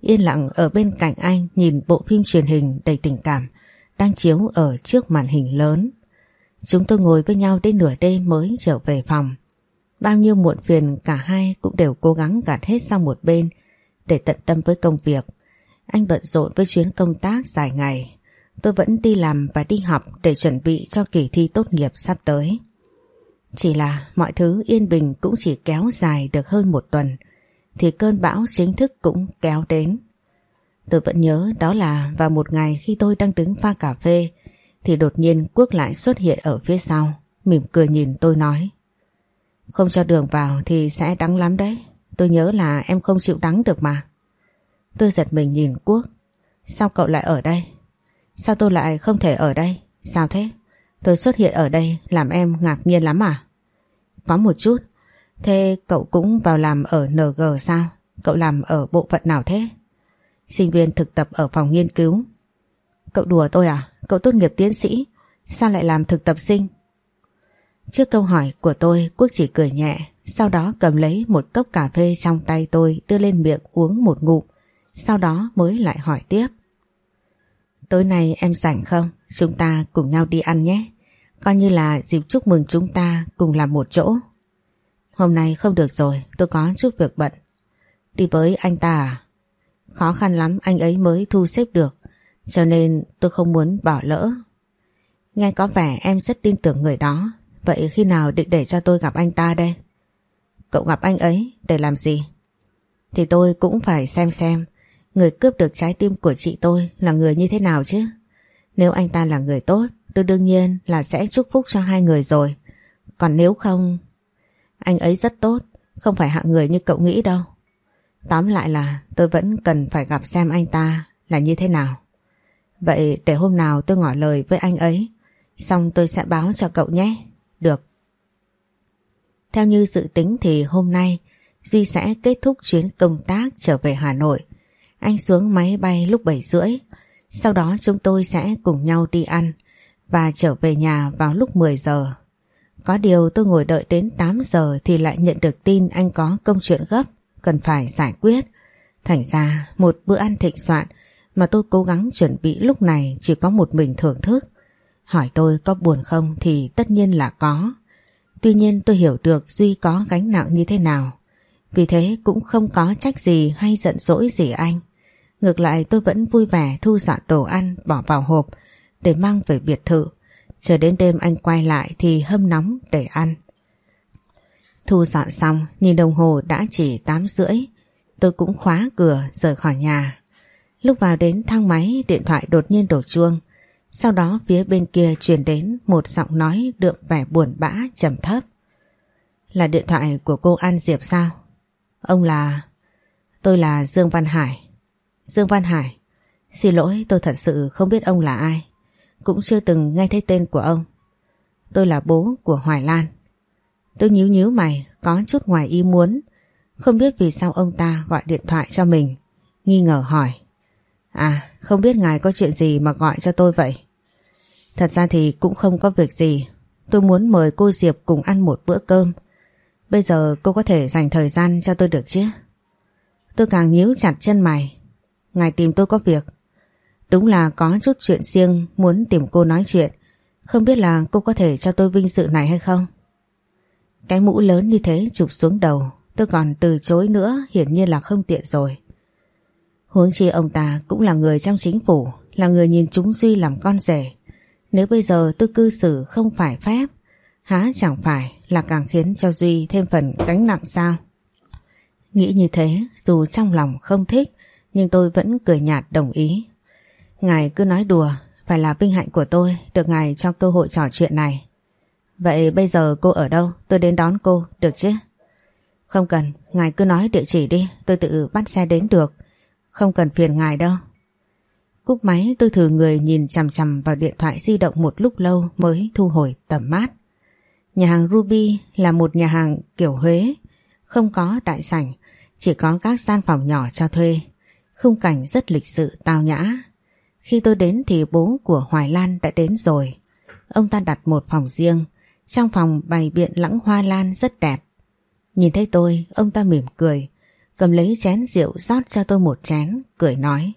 yên lặng ở bên cạnh anh nhìn bộ phim truyền hình đầy tình cảm đang chiếu ở trước màn hình lớn. Chúng tôi ngồi với nhau đến nửa đêm mới trở về phòng. Bao nhiêu muộn phiền cả hai cũng đều cố gắng gạt hết sang một bên để tận tâm với công việc. Anh bận rộn với chuyến công tác dài ngày. Tôi vẫn đi làm và đi học để chuẩn bị cho kỳ thi tốt nghiệp sắp tới. Chỉ là mọi thứ yên bình cũng chỉ kéo dài được hơn một tuần thì cơn bão chính thức cũng kéo đến. Tôi vẫn nhớ đó là vào một ngày khi tôi đang đứng pha cà phê thì đột nhiên Quốc lại xuất hiện ở phía sau, mỉm cười nhìn tôi nói. Không cho đường vào thì sẽ đắng lắm đấy, tôi nhớ là em không chịu đắng được mà. Tôi giật mình nhìn Quốc, sao cậu lại ở đây? Sao tôi lại không thể ở đây? Sao thế? Tôi xuất hiện ở đây làm em ngạc nhiên lắm à? Có một chút, Thế cậu cũng vào làm ở NG sao? Cậu làm ở bộ phận nào thế? Sinh viên thực tập ở phòng nghiên cứu. Cậu đùa tôi à? Cậu tốt nghiệp tiến sĩ, sao lại làm thực tập sinh? Trước câu hỏi của tôi, Quốc chỉ cười nhẹ, sau đó cầm lấy một cốc cà phê trong tay tôi đưa lên miệng uống một ngụm, sau đó mới lại hỏi tiếp. Tối nay em rảnh không? Chúng ta cùng nhau đi ăn nhé. Coi như là dịp chúc mừng chúng ta cùng làm một chỗ. Hôm nay không được rồi, tôi có chút việc bận. Đi với anh ta à? Khó khăn lắm anh ấy mới thu xếp được, cho nên tôi không muốn bỏ lỡ. Nghe có vẻ em rất tin tưởng người đó, vậy khi nào định để cho tôi gặp anh ta đây? Cậu gặp anh ấy để làm gì? Thì tôi cũng phải xem xem người cướp được trái tim của chị tôi là người như thế nào chứ. Nếu anh ta là người tốt, tôi đương nhiên là sẽ chúc phúc cho hai người rồi. Còn nếu không anh ấy rất tốt, không phải hạng người như cậu nghĩ đâu. Tóm lại là tôi vẫn cần phải gặp xem anh ta là như thế nào. Vậy để hôm nào tôi ngỏ lời với anh ấy, xong tôi sẽ báo cho cậu nhé. Được. Theo như dự tính thì hôm nay Duy sẽ kết thúc chuyến công tác trở về Hà Nội. Anh xuống máy bay lúc 7 rưỡi. Sau đó chúng tôi sẽ cùng nhau đi ăn và trở về nhà vào lúc 10 giờ. Có điều tôi ngồi đợi đến 8 giờ thì lại nhận được tin anh có công chuyện gấp, cần phải giải quyết. Thành ra một bữa ăn thịnh soạn mà tôi cố gắng chuẩn bị lúc này chỉ có một mình thưởng thức. Hỏi tôi có buồn không thì tất nhiên là có. Tuy nhiên tôi hiểu được Duy có gánh nặng như thế nào. Vì thế cũng không có trách gì hay giận dỗi gì anh. Ngược lại tôi vẫn vui vẻ thu dọn đồ ăn, bỏ vào hộp, để mang về biệt thự. Chờ đến đêm anh quay lại thì hâm nóng để ăn. Thu dọn xong, nhìn đồng hồ đã chỉ 8 rưỡi. Tôi cũng khóa cửa, rời khỏi nhà. Lúc vào đến thang máy, điện thoại đột nhiên đổ chuông. Sau đó, phía bên kia truyền đến một giọng nói đượm vẻ buồn bã, trầm thấp. Là điện thoại của cô An Diệp sao? Ông là... Tôi là Dương Văn Hải. Dương Văn Hải. Xin lỗi tôi thật sự không biết ông là ai. Cũng chưa từng nghe thấy tên của ông. Tôi là bố của Hoài Lan. Tôi nhíu nhíu mày, có chút ngoài ý muốn. Không biết vì sao ông ta gọi điện thoại cho mình. Nghi ngờ hỏi. À, không biết ngài có chuyện gì mà gọi cho tôi vậy? Thật ra thì cũng không có việc gì. Tôi muốn mời cô Diệp cùng ăn một bữa cơm. Bây giờ cô có thể dành thời gian cho tôi được chứ? Tôi càng nhíu chặt chân mày. Ngài tìm tôi có việc. Đúng là có chút chuyện riêng muốn tìm cô nói chuyện. Không biết là cô có thể cho tôi vinh dự này hay không? Cái mũ lớn như thế chụp xuống đầu. Tôi còn từ chối nữa hiển nhiên là không tiện rồi. Huống chi ông ta cũng là người trong chính phủ, là người nhìn chúng Duy làm con rể. Nếu bây giờ tôi cư xử không phải phép, há chẳng phải là càng khiến cho Duy thêm phần gánh nặng sao? Nghĩ như thế, dù trong lòng không thích, nhưng tôi vẫn cười nhạt đồng ý. Ngài cứ nói đùa, phải là vinh hạnh của tôi được ngài cho cơ hội trò chuyện này. Vậy bây giờ cô ở đâu? Tôi đến đón cô, được chứ? Không cần, ngài cứ nói địa chỉ đi, tôi tự bắt xe đến được. Không cần phiền ngài đâu. Cúp máy tôi thử người nhìn chằm chằm vào điện thoại di động một lúc lâu mới thu hồi tầm mát. Nhà hàng Ruby là một nhà hàng kiểu Huế, không có đại sảnh, chỉ có các gian phòng nhỏ cho thuê. Khung cảnh rất lịch sự tao nhã. Khi tôi đến thì bố của Hoài Lan đã đến rồi. Ông ta đặt một phòng riêng, trong phòng bày biện lãng hoa lan rất đẹp. Nhìn thấy tôi, ông ta mỉm cười, cầm lấy chén rượu rót cho tôi một chén, cười nói.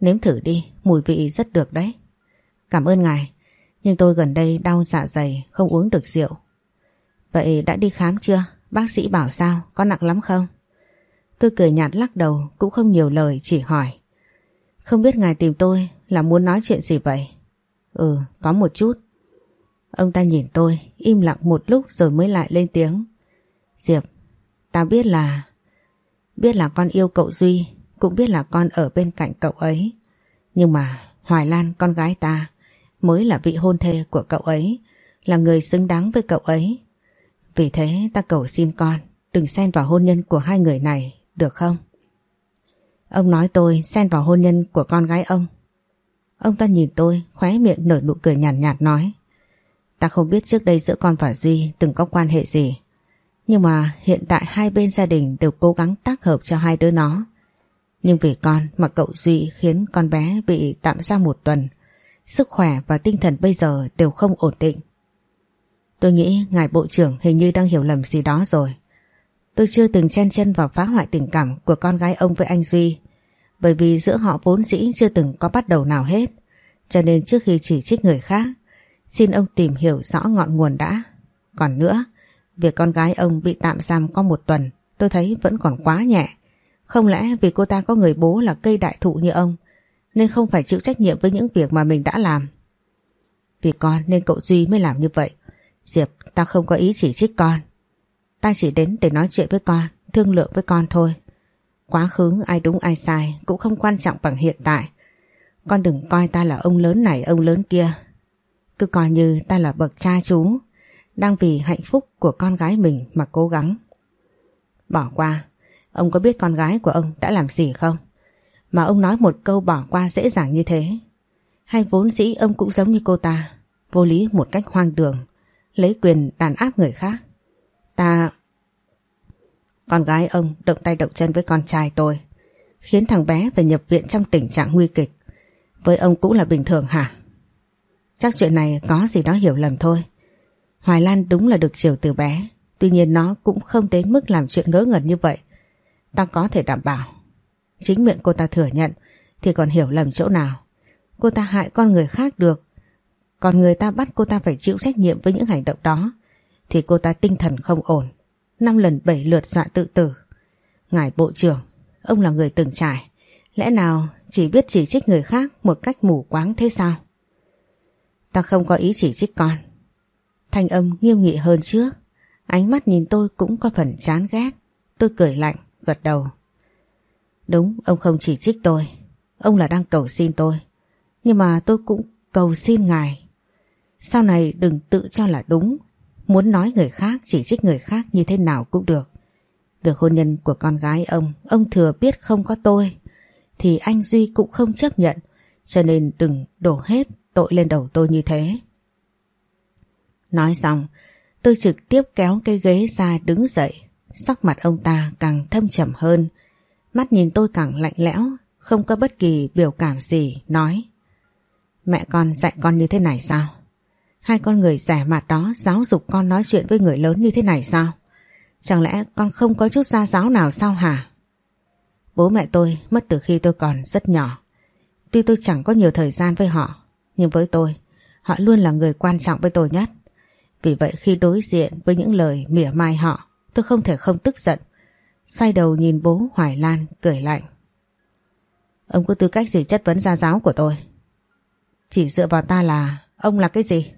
Nếm thử đi, mùi vị rất được đấy. Cảm ơn ngài, nhưng tôi gần đây đau dạ dày, không uống được rượu. Vậy đã đi khám chưa? Bác sĩ bảo sao? Có nặng lắm không? Tôi cười nhạt lắc đầu, cũng không nhiều lời, chỉ hỏi. Không biết ngài tìm tôi là muốn nói chuyện gì vậy? Ừ, có một chút. Ông ta nhìn tôi, im lặng một lúc rồi mới lại lên tiếng. Diệp, ta biết là... Biết là con yêu cậu Duy, cũng biết là con ở bên cạnh cậu ấy. Nhưng mà Hoài Lan con gái ta mới là vị hôn thê của cậu ấy, là người xứng đáng với cậu ấy. Vì thế ta cầu xin con đừng xen vào hôn nhân của hai người này, được không? Ông nói tôi xen vào hôn nhân của con gái ông. Ông ta nhìn tôi, khóe miệng nở nụ cười nhàn nhạt, nhạt nói. Ta không biết trước đây giữa con và Duy từng có quan hệ gì. Nhưng mà hiện tại hai bên gia đình đều cố gắng tác hợp cho hai đứa nó. Nhưng vì con mà cậu Duy khiến con bé bị tạm giam một tuần. Sức khỏe và tinh thần bây giờ đều không ổn định. Tôi nghĩ ngài bộ trưởng hình như đang hiểu lầm gì đó rồi. Tôi chưa từng chen chân vào phá hoại tình cảm của con gái ông với anh Duy. Bởi vì giữa họ vốn dĩ chưa từng có bắt đầu nào hết. Cho nên trước khi chỉ trích người khác, xin ông tìm hiểu rõ ngọn nguồn đã. Còn nữa, việc con gái ông bị tạm giam có một tuần tôi thấy vẫn còn quá nhẹ. Không lẽ vì cô ta có người bố là cây đại thụ như ông nên không phải chịu trách nhiệm với những việc mà mình đã làm. Vì con nên cậu Duy mới làm như vậy. Diệp, ta không có ý chỉ trích con. Ta chỉ đến để nói chuyện với con, thương lượng với con thôi. Quá khứ ai đúng ai sai cũng không quan trọng bằng hiện tại. Con đừng coi ta là ông lớn này ông lớn kia. Cứ coi như ta là bậc cha chú, đang vì hạnh phúc của con gái mình mà cố gắng. Bỏ qua, ông có biết con gái của ông đã làm gì không? Mà ông nói một câu bỏ qua dễ dàng như thế. Hay vốn dĩ ông cũng giống như cô ta, vô lý một cách hoang đường, lấy quyền đàn áp người khác. Ta... Con gái ông động tay động chân với con trai tôi, khiến thằng bé phải nhập viện trong tình trạng nguy kịch. Với ông cũng là bình thường hả? Chắc chuyện này có gì đó hiểu lầm thôi. Hoài Lan đúng là được chiều từ bé, tuy nhiên nó cũng không đến mức làm chuyện ngớ ngẩn như vậy. Ta có thể đảm bảo. Chính miệng cô ta thừa nhận thì còn hiểu lầm chỗ nào. Cô ta hại con người khác được, còn người ta bắt cô ta phải chịu trách nhiệm với những hành động đó, thì cô ta tinh thần không ổn. Năm lần bảy lượt dọa tự tử. Ngài Bộ trưởng, ông là người từng trải, lẽ nào chỉ biết chỉ trích người khác một cách mù quáng thế sao? Ta không có ý chỉ trích con. Thanh âm nghiêm nghị hơn trước. Ánh mắt nhìn tôi cũng có phần chán ghét. Tôi cười lạnh, gật đầu. Đúng, ông không chỉ trích tôi. Ông là đang cầu xin tôi. Nhưng mà tôi cũng cầu xin ngài. Sau này đừng tự cho là đúng. Muốn nói người khác, chỉ trích người khác như thế nào cũng được. Việc hôn nhân của con gái ông, ông thừa biết không có tôi. Thì anh Duy cũng không chấp nhận. Cho nên đừng đổ hết tội lên đầu tôi như thế. Nói xong, tôi trực tiếp kéo cái ghế ra đứng dậy. Sắc mặt ông ta càng thâm trầm hơn. Mắt nhìn tôi càng lạnh lẽo, không có bất kỳ biểu cảm gì, nói. Mẹ con dạy con như thế này sao? Hai con người rẻ mặt đó giáo dục con nói chuyện với người lớn như thế này sao? Chẳng lẽ con không có chút gia giáo nào sao hả? Bố mẹ tôi mất từ khi tôi còn rất nhỏ. Tuy tôi chẳng có nhiều thời gian với họ, nhưng với tôi, họ luôn là người quan trọng với tôi nhất. Vì vậy khi đối diện với những lời mỉa mai họ, tôi không thể không tức giận. Xoay đầu nhìn bố Hoài Lan cười lạnh. Ông có tư cách gì chất vấn gia giáo của tôi? Chỉ dựa vào ta là ông là cái gì?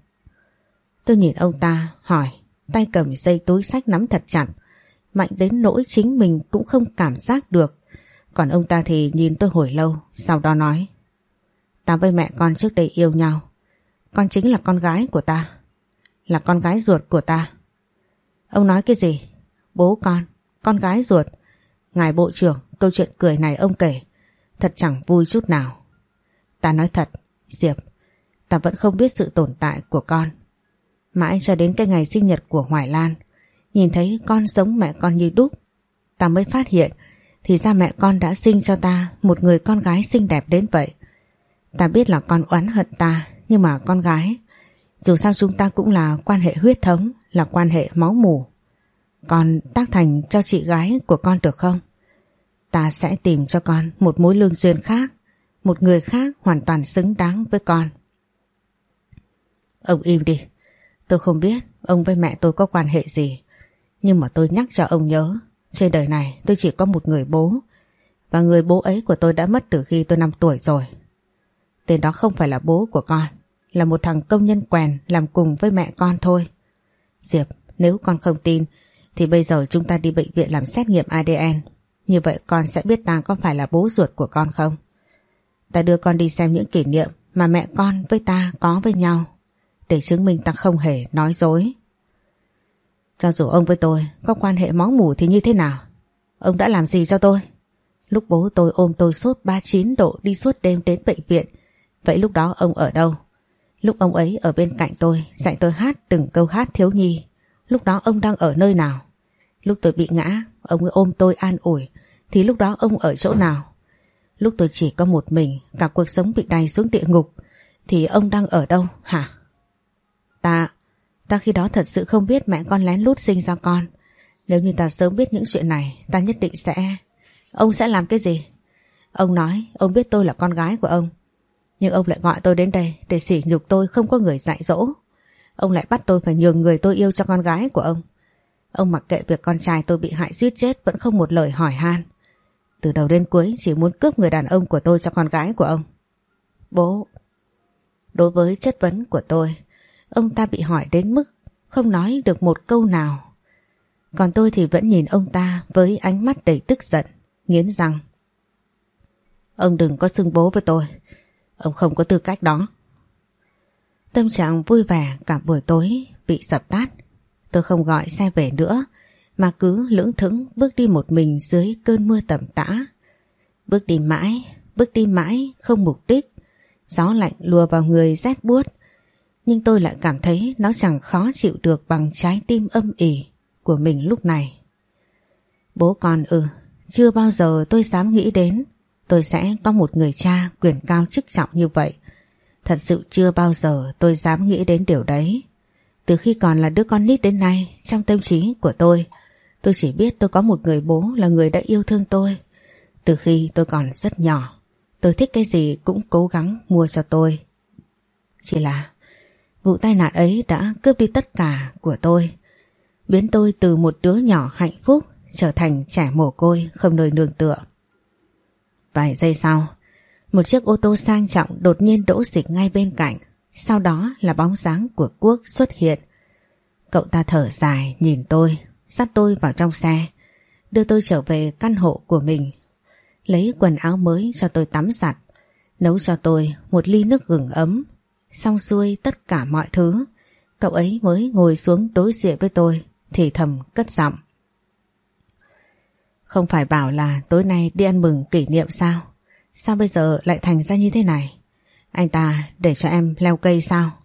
Tôi nhìn ông ta hỏi, tay cầm dây túi sách nắm thật chặt, mạnh đến nỗi chính mình cũng không cảm giác được. Còn ông ta thì nhìn tôi hồi lâu, sau đó nói. Ta với mẹ con trước đây yêu nhau. Con chính là con gái của ta. Là con gái ruột của ta. Ông nói cái gì? Bố con, con gái ruột. Ngài Bộ trưởng, câu chuyện cười này ông kể. Thật chẳng vui chút nào. Ta nói thật, Diệp, ta vẫn không biết sự tồn tại của con. Mãi cho đến cái ngày sinh nhật của Hoài Lan, nhìn thấy con giống mẹ con như đúc, ta mới phát hiện thì ra mẹ con đã sinh cho ta một người con gái xinh đẹp đến vậy. Ta biết là con oán hận ta, nhưng mà con gái, dù sao chúng ta cũng là quan hệ huyết thống, là quan hệ máu mủ. Con tác thành cho chị gái của con được không? Ta sẽ tìm cho con một mối lương duyên khác, một người khác hoàn toàn xứng đáng với con. Ông im đi, tôi không biết ông với mẹ tôi có quan hệ gì, nhưng mà tôi nhắc cho ông nhớ, trên đời này tôi chỉ có một người bố, và người bố ấy của tôi đã mất từ khi tôi 5 tuổi rồi. Tên đó không phải là bố của con Là một thằng công nhân quèn Làm cùng với mẹ con thôi. Diệp nếu con không tin Thì bây giờ chúng ta đi bệnh viện làm xét nghiệm ADN Như vậy con sẽ biết ta có phải là bố ruột của con không? Ta đưa con đi xem những kỷ niệm Mà mẹ con với ta có với nhau. Để chứng minh ta không hề nói dối Cho dù ông với tôi Có quan hệ máu mủ thì như thế nào Ông đã làm gì cho tôi Lúc bố tôi ôm tôi sốt 39 độ đi suốt đêm đến bệnh viện Vậy lúc đó ông ở đâu? Lúc ông ấy ở bên cạnh tôi dạy tôi hát từng câu hát thiếu nhi. Lúc đó ông đang ở nơi nào? Lúc tôi bị ngã, ông ấy ôm tôi an ủi. Thì lúc đó ông ở chỗ nào? Lúc tôi chỉ có một mình, cả cuộc sống bị đày xuống địa ngục. Thì ông đang ở đâu hả? Ta, ta khi đó thật sự không biết mẹ con lén lút sinh ra con. Nếu như ta sớm biết những chuyện này, ta nhất định sẽ... Ông sẽ làm cái gì? Ông nói, ông biết tôi là con gái của ông. Nhưng ông lại gọi tôi đến đây để sỉ nhục tôi không có người dạy dỗ. Ông lại bắt tôi phải nhường người tôi yêu cho con gái của ông. Ông mặc kệ việc con trai tôi bị hại suýt chết vẫn không một lời hỏi han. Từ đầu đến cuối chỉ muốn cướp người đàn ông của tôi cho con gái của ông. Bố, đối với chất vấn của tôi, ông ta bị hỏi đến mức không nói được một câu nào. Còn tôi thì vẫn nhìn ông ta với ánh mắt đầy tức giận, nghiến răng. Ông đừng có xưng bố với tôi. Ông không có tư cách đó. Tâm trạng vui vẻ cả buổi tối bị dập tắt. Tôi không gọi xe về nữa mà cứ lưỡng thững bước đi một mình dưới cơn mưa tầm tã. Bước đi mãi, bước đi mãi không mục đích. Gió lạnh lùa vào người rét buốt. Nhưng tôi lại cảm thấy nó chẳng khó chịu được bằng trái tim âm ỉ của mình lúc này. Bố con ừ, chưa bao giờ tôi dám nghĩ đến tôi sẽ có một người cha quyền cao chức trọng như vậy. Thật sự chưa bao giờ tôi dám nghĩ đến điều đấy. Từ khi còn là đứa con nít đến nay, trong tâm trí của tôi, tôi chỉ biết tôi có một người bố là người đã yêu thương tôi. Từ khi tôi còn rất nhỏ, tôi thích cái gì cũng cố gắng mua cho tôi. Chỉ là vụ tai nạn ấy đã cướp đi tất cả của tôi, biến tôi từ một đứa nhỏ hạnh phúc trở thành trẻ mồ côi không nơi nương tựa. Vài giây sau, một chiếc ô tô sang trọng đột nhiên đỗ dịch ngay bên cạnh, sau đó là bóng dáng của Quốc xuất hiện. Cậu ta thở dài nhìn tôi, dắt tôi vào trong xe, đưa tôi trở về căn hộ của mình. Lấy quần áo mới cho tôi tắm giặt, nấu cho tôi một ly nước gừng ấm. Xong xuôi tất cả mọi thứ, cậu ấy mới ngồi xuống đối diện với tôi, thì thầm cất giọng. Không phải bảo là tối nay đi ăn mừng kỷ niệm sao? Sao bây giờ lại thành ra như thế này? Anh ta để cho em leo cây sao?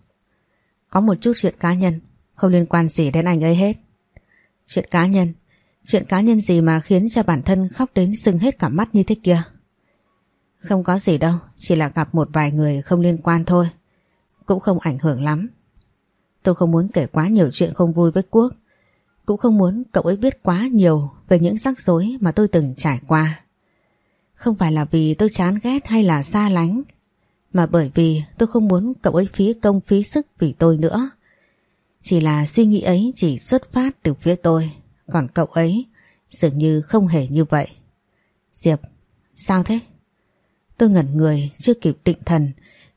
Có một chút chuyện cá nhân, không liên quan gì đến anh ấy hết. Chuyện cá nhân? Chuyện cá nhân gì mà khiến cho bản thân khóc đến sưng hết cả mắt như thế kia? Không có gì đâu, chỉ là gặp một vài người không liên quan thôi. Cũng không ảnh hưởng lắm. Tôi không muốn kể quá nhiều chuyện không vui với Quốc. Cũng không muốn cậu ấy biết quá nhiều về những rắc rối mà tôi từng trải qua. Không phải là vì tôi chán ghét hay là xa lánh, mà bởi vì tôi không muốn cậu ấy phí công phí sức vì tôi nữa. Chỉ là suy nghĩ ấy chỉ xuất phát từ phía tôi, còn cậu ấy dường như không hề như vậy. Diệp, sao thế? Tôi ngẩn người chưa kịp định thần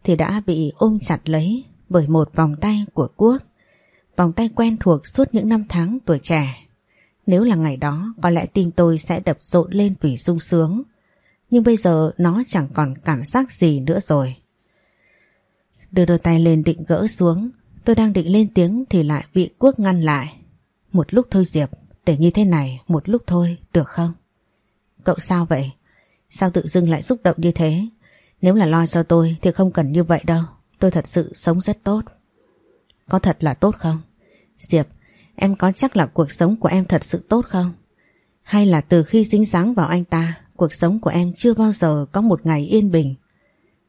thì đã bị ôm chặt lấy bởi một vòng tay của Quốc. Vòng tay quen thuộc suốt những năm tháng tuổi trẻ. Nếu là ngày đó có lẽ tim tôi sẽ đập rộn lên vì sung sướng. Nhưng bây giờ nó chẳng còn cảm giác gì nữa rồi. Đưa đôi tay lên định gỡ xuống. Tôi đang định lên tiếng thì lại bị Quốc ngăn lại. Một lúc thôi Diệp, để như thế này một lúc thôi, được không? Cậu sao vậy? Sao tự dưng lại xúc động như thế? Nếu là lo cho tôi thì không cần như vậy đâu. Tôi thật sự sống rất tốt. Có thật là tốt không? Diệp, em có chắc là cuộc sống của em thật sự tốt không? Hay là từ khi dính dáng vào anh ta, cuộc sống của em chưa bao giờ có một ngày yên bình?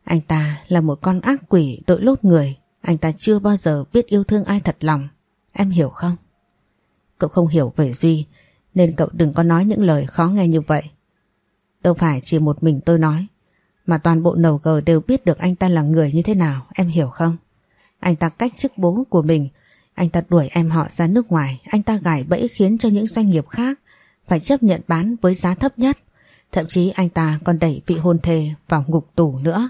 Anh ta là một con ác quỷ đội lốt người, anh ta chưa bao giờ biết yêu thương ai thật lòng. Em hiểu không? Cậu không hiểu về Duy, nên cậu đừng có nói những lời khó nghe như vậy. Đâu phải chỉ một mình tôi nói, mà toàn bộ nầu gờ đều biết được anh ta là người như thế nào, em hiểu không? Anh ta cách chức bố của mình anh ta đuổi em họ ra nước ngoài, anh ta gài bẫy khiến cho những doanh nghiệp khác phải chấp nhận bán với giá thấp nhất. Thậm chí anh ta còn đẩy vị hôn thê vào ngục tù nữa.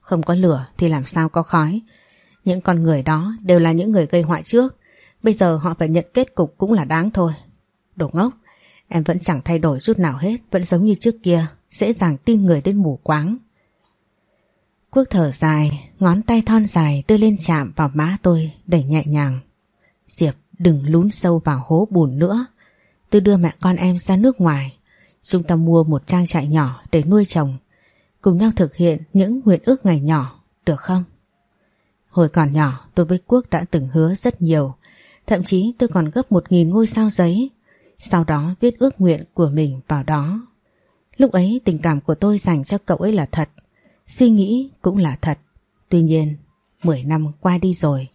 Không có lửa thì làm sao có khói. Những con người đó đều là những người gây họa trước. Bây giờ họ phải nhận kết cục cũng là đáng thôi. Đồ ngốc, em vẫn chẳng thay đổi chút nào hết, vẫn giống như trước kia, dễ dàng tin người đến mù quáng. Quốc thở dài, ngón tay thon dài đưa lên chạm vào má tôi đẩy nhẹ nhàng. Diệp đừng lún sâu vào hố bùn nữa. Tôi đưa mẹ con em ra nước ngoài. Chúng ta mua một trang trại nhỏ để nuôi chồng. Cùng nhau thực hiện những nguyện ước ngày nhỏ, được không? Hồi còn nhỏ tôi với Quốc đã từng hứa rất nhiều. Thậm chí tôi còn gấp một nghìn ngôi sao giấy. Sau đó viết ước nguyện của mình vào đó. Lúc ấy tình cảm của tôi dành cho cậu ấy là thật. Suy nghĩ cũng là thật. Tuy nhiên, 10 năm qua đi rồi.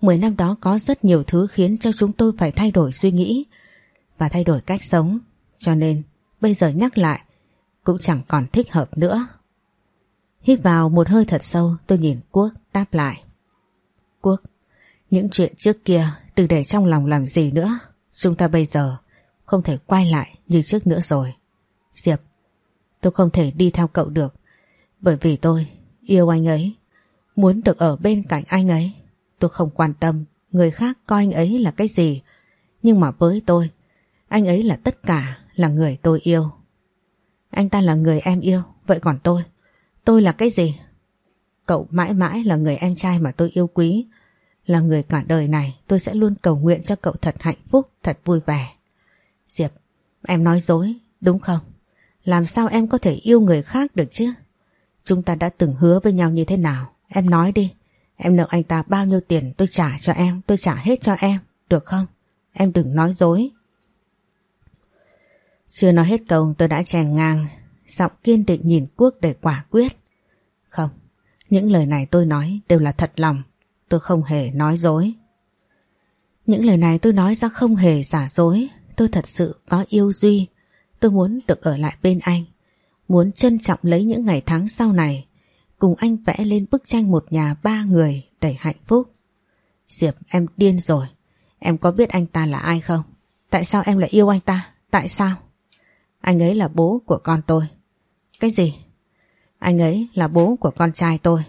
10 năm đó có rất nhiều thứ khiến cho chúng tôi phải thay đổi suy nghĩ và thay đổi cách sống. Cho nên, bây giờ nhắc lại, cũng chẳng còn thích hợp nữa. Hít vào một hơi thật sâu, tôi nhìn Quốc đáp lại. Quốc, những chuyện trước kia đừng để trong lòng làm gì nữa. Chúng ta bây giờ không thể quay lại như trước nữa rồi. Diệp, tôi không thể đi theo cậu được. Bởi vì tôi yêu anh ấy, muốn được ở bên cạnh anh ấy. Tôi không quan tâm người khác coi anh ấy là cái gì. Nhưng mà với tôi, anh ấy là tất cả, là người tôi yêu. Anh ta là người em yêu, vậy còn tôi? Tôi là cái gì? Cậu mãi mãi là người em trai mà tôi yêu quý. Là người cả đời này tôi sẽ luôn cầu nguyện cho cậu thật hạnh phúc, thật vui vẻ. Diệp, em nói dối, đúng không? Làm sao em có thể yêu người khác được chứ? Chúng ta đã từng hứa với nhau như thế nào Em nói đi Em nợ anh ta bao nhiêu tiền tôi trả cho em Tôi trả hết cho em Được không em đừng nói dối. Chưa nói hết câu tôi đã chèn ngang, giọng kiên định nhìn Quốc để quả quyết. Không, những lời này tôi nói đều là thật lòng, tôi không hề nói dối. Những lời này tôi nói ra không hề giả dối, tôi thật sự có yêu Duy, tôi muốn được ở lại bên anh, muốn trân trọng lấy những ngày tháng sau này, cùng anh vẽ lên bức tranh một nhà ba người đầy hạnh phúc. Diệp em điên rồi, em có biết anh ta là ai không? Tại sao em lại yêu anh ta? Tại sao? Anh ấy là bố của con tôi. Cái gì? Anh ấy là bố của con trai tôi.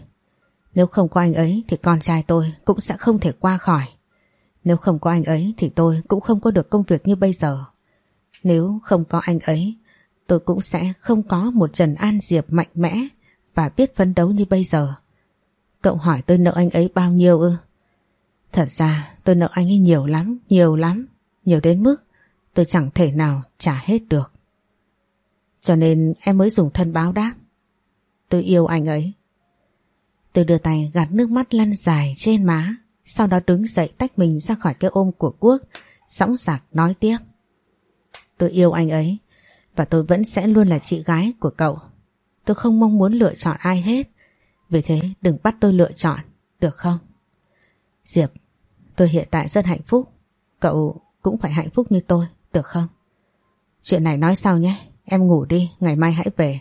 Nếu không có anh ấy thì con trai tôi cũng sẽ không thể qua khỏi. Nếu không có anh ấy thì tôi cũng không có được công việc như bây giờ. Nếu không có anh ấy, tôi cũng sẽ không có một Trần An Diệp mạnh mẽ và biết phấn đấu như bây giờ. Cậu hỏi tôi nợ anh ấy bao nhiêu ư? Thật ra tôi nợ anh ấy nhiều lắm, nhiều lắm, nhiều đến mức tôi chẳng thể nào trả hết được. Cho nên em mới dùng thân báo đáp. Tôi yêu anh ấy. Tôi đưa tay gạt nước mắt lăn dài trên má, sau đó đứng dậy tách mình ra khỏi cái ôm của Quốc, sóng sạc nói tiếp. Tôi yêu anh ấy, và tôi vẫn sẽ luôn là chị gái của cậu. Tôi không mong muốn lựa chọn ai hết, vì thế đừng bắt tôi lựa chọn, được không? Diệp, tôi hiện tại rất hạnh phúc, cậu cũng phải hạnh phúc như tôi, được không? Chuyện này nói sau nhé, em ngủ đi, ngày mai hãy về.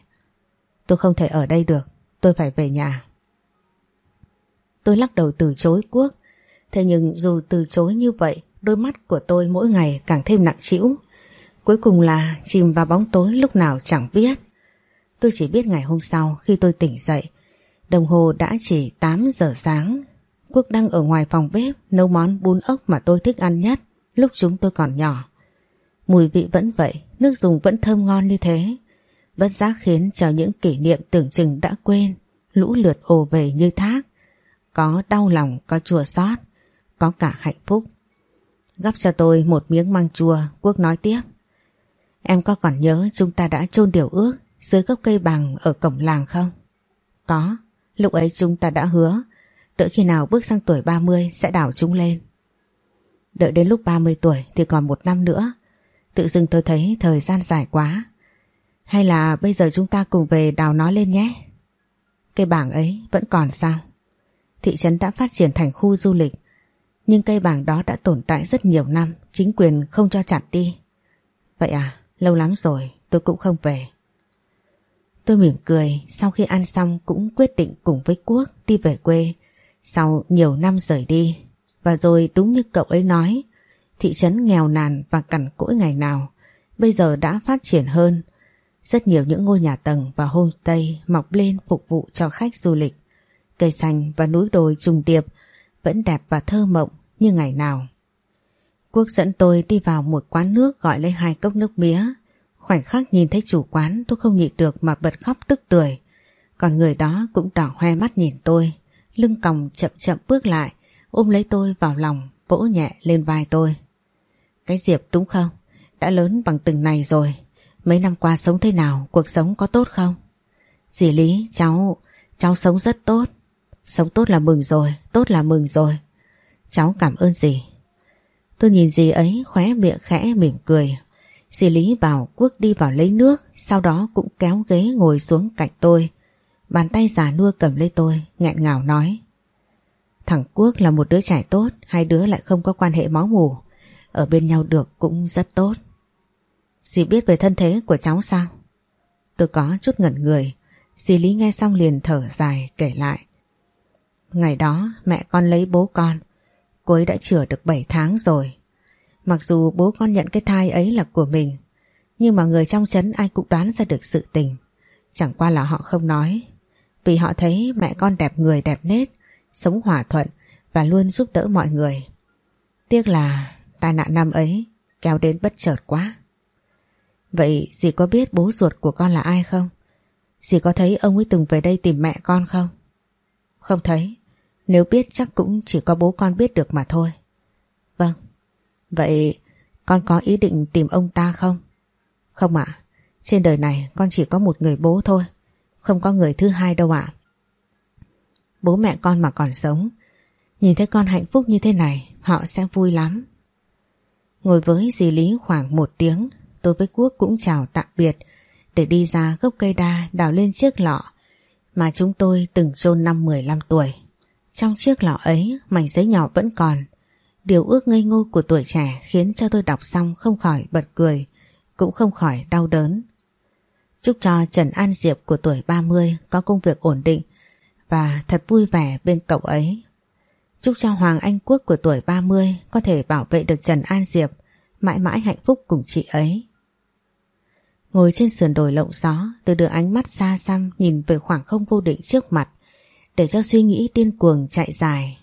Tôi không thể ở đây được, tôi phải về nhà. Tôi lắc đầu từ chối Quốc, thế nhưng dù từ chối như vậy, đôi mắt của tôi mỗi ngày càng thêm nặng trĩu. Cuối cùng là chìm vào bóng tối lúc nào chẳng biết. Tôi chỉ biết ngày hôm sau khi tôi tỉnh dậy, đồng hồ đã chỉ 8 giờ sáng. Quốc đang ở ngoài phòng bếp nấu món bún ốc mà tôi thích ăn nhất lúc chúng tôi còn nhỏ. Mùi vị vẫn vậy, nước dùng vẫn thơm ngon như thế. Bất giác khiến cho những kỷ niệm tưởng chừng đã quên, lũ lượt ồ về như thác. Có đau lòng, có chua xót, có cả hạnh phúc. Gắp cho tôi một miếng măng chua, Quốc nói tiếp. Em có còn nhớ chúng ta đã chôn điều ước dưới gốc cây bằng ở cổng làng không? Có, lúc ấy chúng ta đã hứa, đợi khi nào bước sang tuổi 30 sẽ đảo chúng lên. Đợi đến lúc 30 tuổi thì còn một năm nữa, tự dưng tôi thấy thời gian dài quá. Hay là bây giờ chúng ta cùng về đào nó lên nhé? Cây bảng ấy vẫn còn sao? Thị trấn đã phát triển thành khu du lịch, nhưng cây bảng đó đã tồn tại rất nhiều năm, chính quyền không cho chặt đi. Vậy à, lâu lắm rồi tôi cũng không về. Tôi mỉm cười sau khi ăn xong cũng quyết định cùng với Quốc đi về quê sau nhiều năm rời đi. Và rồi đúng như cậu ấy nói, thị trấn nghèo nàn và cằn cỗi ngày nào bây giờ đã phát triển hơn. Rất nhiều những ngôi nhà tầng và homestay mọc lên phục vụ cho khách du lịch. Cây xanh và núi đồi trùng điệp vẫn đẹp và thơ mộng như ngày nào. Quốc dẫn tôi đi vào một quán nước gọi lấy hai cốc nước mía. Khoảnh khắc nhìn thấy chủ quán tôi không nhịn được mà bật khóc tức tưởi. Còn người đó cũng đỏ hoe mắt nhìn tôi, lưng còng chậm chậm bước lại, ôm lấy tôi vào lòng, vỗ nhẹ lên vai tôi. Cái Diệp đúng không? Đã lớn bằng từng này rồi. Mấy năm qua sống thế nào? Cuộc sống có tốt không? Dì Lý, cháu, cháu sống rất tốt. Sống tốt là mừng rồi, tốt là mừng rồi. Cháu cảm ơn dì. Tôi nhìn dì ấy khóe miệng khẽ mỉm cười. Dì Lý bảo Quốc đi vào lấy nước, sau đó cũng kéo ghế ngồi xuống cạnh tôi. Bàn tay già nua cầm lấy tôi, nghẹn ngào nói. Thằng Quốc là một đứa trẻ tốt, hai đứa lại không có quan hệ máu mủ. Ở bên nhau được cũng rất tốt. Dì biết về thân thế của cháu sao? Tôi có chút ngẩn người. Dì Lý nghe xong liền thở dài kể lại. Ngày đó mẹ con lấy bố con. Cô ấy đã chữa được 7 tháng rồi. Mặc dù bố con nhận cái thai ấy là của mình. Nhưng mà người trong chấn ai cũng đoán ra được sự tình. Chẳng qua là họ không nói. Vì họ thấy mẹ con đẹp người đẹp nết, sống hòa thuận và luôn giúp đỡ mọi người. Tiếc là tai nạn năm ấy kéo đến bất chợt quá. Vậy dì có biết bố ruột của con là ai không? Dì có thấy ông ấy từng về đây tìm mẹ con không? Không thấy. Nếu biết chắc cũng chỉ có bố con biết được mà thôi. Vâng. Vậy con có ý định tìm ông ta không? Không ạ. Trên đời này con chỉ có một người bố thôi. Không có người thứ hai đâu ạ. Bố mẹ con mà còn sống. Nhìn thấy con hạnh phúc như thế này họ sẽ vui lắm. Ngồi với dì Lý khoảng một tiếng, tôi với Quốc cũng chào tạm biệt để đi ra gốc cây đa đào lên chiếc lọ mà chúng tôi từng chôn năm 15 tuổi. Trong chiếc lọ ấy, mảnh giấy nhỏ vẫn còn. Điều ước ngây ngô của tuổi trẻ khiến cho tôi đọc xong không khỏi bật cười, cũng không khỏi đau đớn. Chúc cho Trần An Diệp của tuổi 30 có công việc ổn định và thật vui vẻ bên cậu ấy. Chúc cho Hoàng Anh Quốc của tuổi 30 có thể bảo vệ được Trần An Diệp mãi mãi hạnh phúc cùng chị ấy. Ngồi trên sườn đồi lộng gió tôi đưa ánh mắt xa xăm nhìn về khoảng không vô định trước mặt để cho suy nghĩ điên cuồng chạy dài.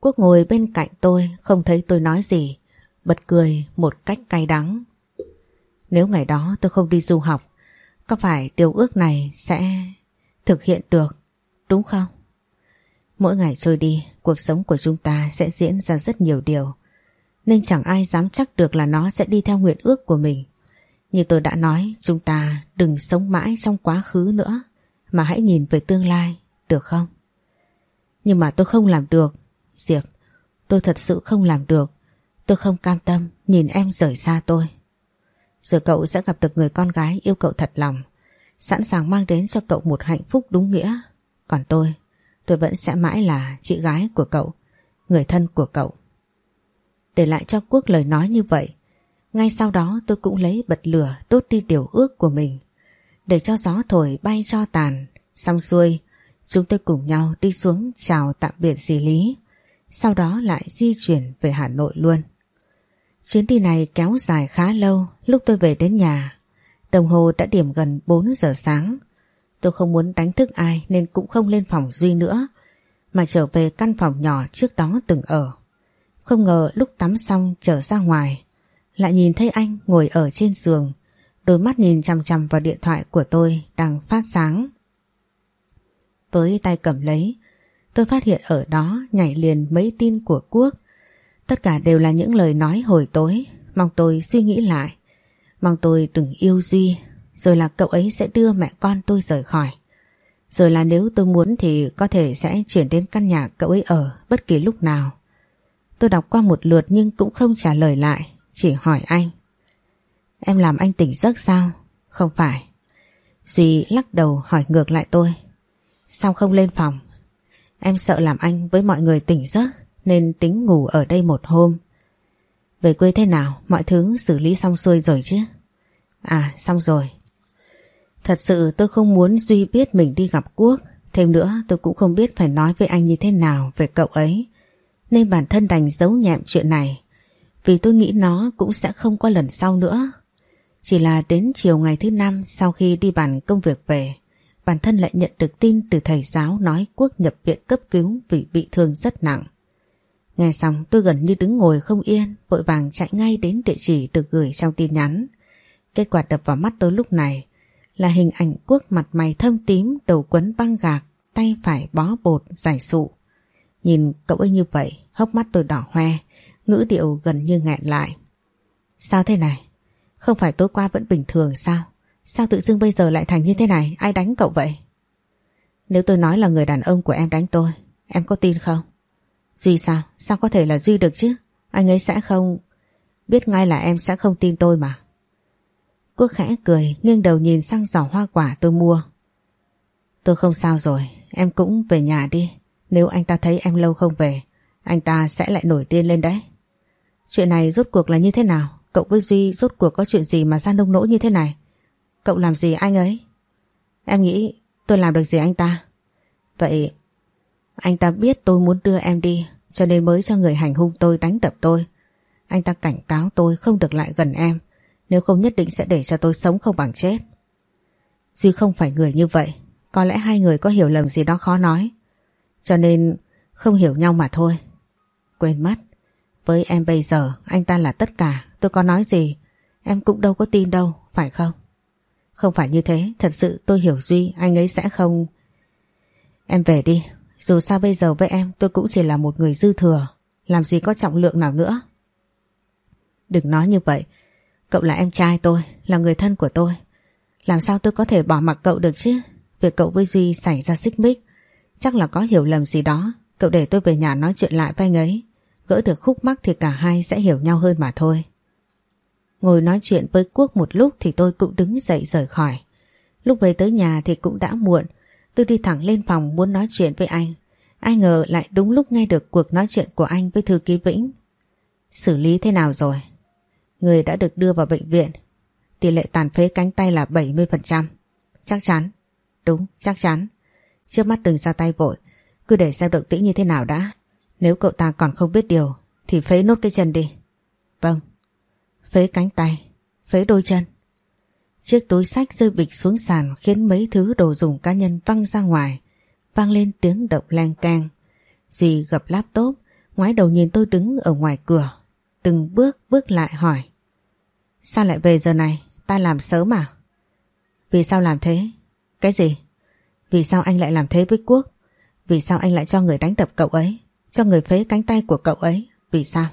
Quốc ngồi bên cạnh tôi không thấy tôi nói gì bật cười một cách cay đắng. Nếu ngày đó tôi không đi du học có phải điều ước này sẽ thực hiện được đúng không? Mỗi ngày trôi đi cuộc sống của chúng ta sẽ diễn ra rất nhiều điều nên chẳng ai dám chắc được là nó sẽ đi theo nguyện ước của mình. Như tôi đã nói, chúng ta đừng sống mãi trong quá khứ nữa, mà hãy nhìn về tương lai, được không? Nhưng mà tôi không làm được. Diệp, tôi thật sự không làm được. Tôi không cam tâm nhìn em rời xa tôi. Rồi cậu sẽ gặp được người con gái yêu cậu thật lòng, sẵn sàng mang đến cho cậu một hạnh phúc đúng nghĩa. Còn tôi, tôi vẫn sẽ mãi là chị gái của cậu, người thân của cậu. Để lại cho Quốc lời nói như vậy, ngay sau đó tôi cũng lấy bật lửa đốt đi điều ước của mình. Để cho gió thổi bay cho tàn. Xong xuôi, chúng tôi cùng nhau đi xuống chào tạm biệt dì Lý. Sau đó lại di chuyển về Hà Nội luôn. Chuyến đi này kéo dài khá lâu, lúc tôi về đến nhà. Đồng hồ đã điểm gần 4 giờ sáng. Tôi không muốn đánh thức ai nên cũng không lên phòng Duy nữa. Mà trở về căn phòng nhỏ trước đó từng ở. Không ngờ lúc tắm xong trở ra ngoài, lại nhìn thấy anh ngồi ở trên giường, Đôi mắt nhìn chằm chằm vào điện thoại của tôi đang phát sáng với tay cầm lấy. Tôi phát hiện ở đó nhảy liền mấy tin của Quốc. Tất cả đều là những lời nói hồi tối. Mong tôi suy nghĩ lại. Mong tôi đừng yêu Duy. Rồi là cậu ấy sẽ đưa mẹ con tôi rời khỏi. Rồi là nếu tôi muốn thì có thể sẽ chuyển đến căn nhà cậu ấy ở bất kỳ lúc nào. Tôi đọc qua một lượt nhưng cũng không trả lời lại, chỉ hỏi anh. Em làm anh tỉnh giấc sao? Không phải. Duy lắc đầu hỏi ngược lại tôi. Sao không lên phòng? Em sợ làm anh với mọi người tỉnh giấc Nên tính ngủ ở đây một hôm Về quê thế nào? Mọi thứ xử lý xong xuôi rồi chứ? À xong rồi Thật sự tôi không muốn Duy biết mình đi gặp Quốc Thêm nữa tôi cũng không biết phải nói với anh như thế nào về cậu ấy Nên bản thân đành giấu nhẹm chuyện này vì tôi nghĩ nó cũng sẽ không có lần sau nữa. Chỉ là đến chiều ngày thứ năm sau khi đi bàn công việc về, bản thân lại nhận được tin từ thầy giáo nói Quốc nhập viện cấp cứu vì bị thương rất nặng. Nghe xong tôi gần như đứng ngồi không yên, vội vàng chạy ngay đến địa chỉ được gửi trong tin nhắn. Kết quả đập vào mắt tôi lúc này là hình ảnh Quốc mặt mày thâm tím, đầu quấn băng gạc, tay phải bó bột, giải sụ. Nhìn cậu ấy như vậy, hốc mắt tôi đỏ hoe, ngữ điệu gần như nghẹn lại. Sao thế này? Không phải tối qua vẫn bình thường sao? Sao tự dưng bây giờ lại thành như thế này? Ai đánh cậu vậy? Nếu tôi nói là người đàn ông của em đánh tôi, em có tin không? Duy sao? Sao có thể là Duy được chứ? Anh ấy sẽ không... Biết ngay là em sẽ không tin tôi mà. Quốc khẽ cười, nghiêng đầu nhìn sang giỏ hoa quả tôi mua. Tôi không sao rồi, em cũng về nhà đi. Nếu anh ta thấy em lâu không về, anh ta sẽ lại nổi điên lên đấy. Chuyện này rốt cuộc là như thế nào? Cậu với Duy rốt cuộc có chuyện gì mà ra nông nỗi như thế này? Cậu làm gì anh ấy? Em nghĩ tôi làm được gì anh ta? Vậy anh ta biết tôi muốn đưa em đi, cho nên mới cho người hành hung tôi đánh đập tôi. Anh ta cảnh cáo tôi không được lại gần em, nếu không nhất định sẽ để cho tôi sống không bằng chết. Duy không phải người như vậy, có lẽ hai người có hiểu lầm gì đó khó nói. Cho nên không hiểu nhau mà thôi. Quên mất. Với em bây giờ, anh ta là tất cả, Tôi có nói gì, Em cũng đâu có tin đâu, Phải không không phải như thế, Thật sự tôi hiểu Duy, Anh ấy sẽ không. Em về đi. Dù sao bây giờ với em, tôi cũng chỉ là một người dư thừa. Làm gì có trọng lượng nào nữa. Đừng nói như vậy. Cậu là em trai tôi, Là người thân của tôi. Làm sao tôi có thể bỏ mặc cậu được chứ? Việc cậu với Duy xảy ra xích mích. Chắc là có hiểu lầm gì đó. Cậu để tôi về nhà nói chuyện lại với anh ấy. Gỡ được khúc mắc thì cả hai sẽ hiểu nhau hơn mà thôi. Ngồi nói chuyện với Quốc một lúc thì tôi cũng đứng dậy rời khỏi. Lúc về tới nhà thì cũng đã muộn. Tôi đi thẳng lên phòng muốn nói chuyện với anh. Ai ngờ lại đúng lúc nghe được cuộc nói chuyện của anh với thư ký Vĩnh. Xử lý thế nào rồi? Người đã được đưa vào bệnh viện. Tỷ lệ tàn phế cánh tay là 70%. Chắc chắn. Đúng, chắc chắn. Trước mắt đừng ra tay vội. Cứ để xem động tĩnh như thế nào đã. Nếu cậu ta còn không biết điều thì phế nốt cái chân đi. Vâng. Phế cánh tay. Phế đôi chân. Chiếc túi sách rơi bịch xuống sàn khiến mấy thứ đồ dùng cá nhân văng ra ngoài. Vang lên tiếng động lang cang. Dì gập laptop, ngoái đầu nhìn tôi đứng ở ngoài cửa. Từng bước bước lại hỏi. Sao lại về giờ này? Ta làm sớm à? Vì sao làm thế? Cái gì? Vì sao anh lại làm thế với Quốc? Vì sao anh lại cho người đánh đập cậu ấy? Cho người phế cánh tay của cậu ấy? Vì sao?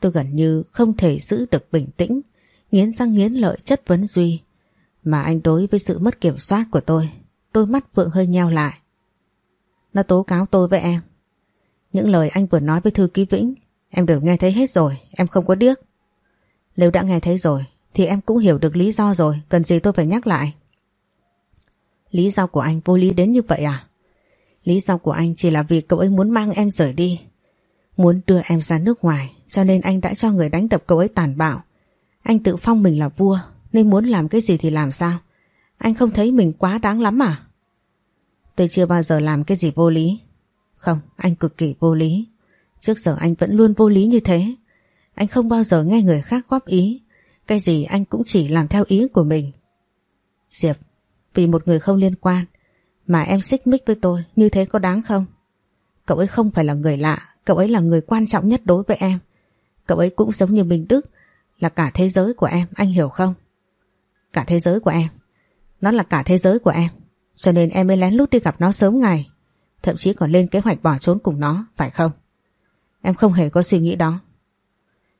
Tôi gần như không thể giữ được bình tĩnh, nghiến răng nghiến lợi chất vấn Duy. Mà anh đối với sự mất kiểm soát của tôi, đôi mắt vượng hơi nheo lại. Nó tố cáo tôi với em. Những lời anh vừa nói với thư ký Vĩnh, em đều nghe thấy hết rồi, em không có điếc. Nếu đã nghe thấy rồi, thì em cũng hiểu được lý do rồi, cần gì tôi phải nhắc lại. Lý do của anh vô lý đến như vậy à? Lý do của anh chỉ là vì cậu ấy muốn mang em rời đi. Muốn đưa em ra nước ngoài cho nên anh đã cho người đánh đập cậu ấy tàn bạo. Anh tự phong mình là vua nên muốn làm cái gì thì làm sao? Anh không thấy mình quá đáng lắm à? Tôi chưa bao giờ làm cái gì vô lý. Không, anh cực kỳ vô lý. Trước giờ anh vẫn luôn vô lý như thế. Anh không bao giờ nghe người khác góp ý. Cái gì anh cũng chỉ làm theo ý của mình. Diệp, vì một người không liên quan mà em xích mích với tôi như thế có đáng không? Cậu ấy không phải là người lạ, cậu ấy là người quan trọng nhất đối với em. Cậu ấy cũng giống như Minh Đức, là cả thế giới của em, anh hiểu không? Cả thế giới của em. Nó là cả thế giới của em. Cho nên em mới lén lút đi gặp nó sớm ngày. Thậm chí còn lên kế hoạch bỏ trốn cùng nó, phải không? Em không hề có suy nghĩ đó.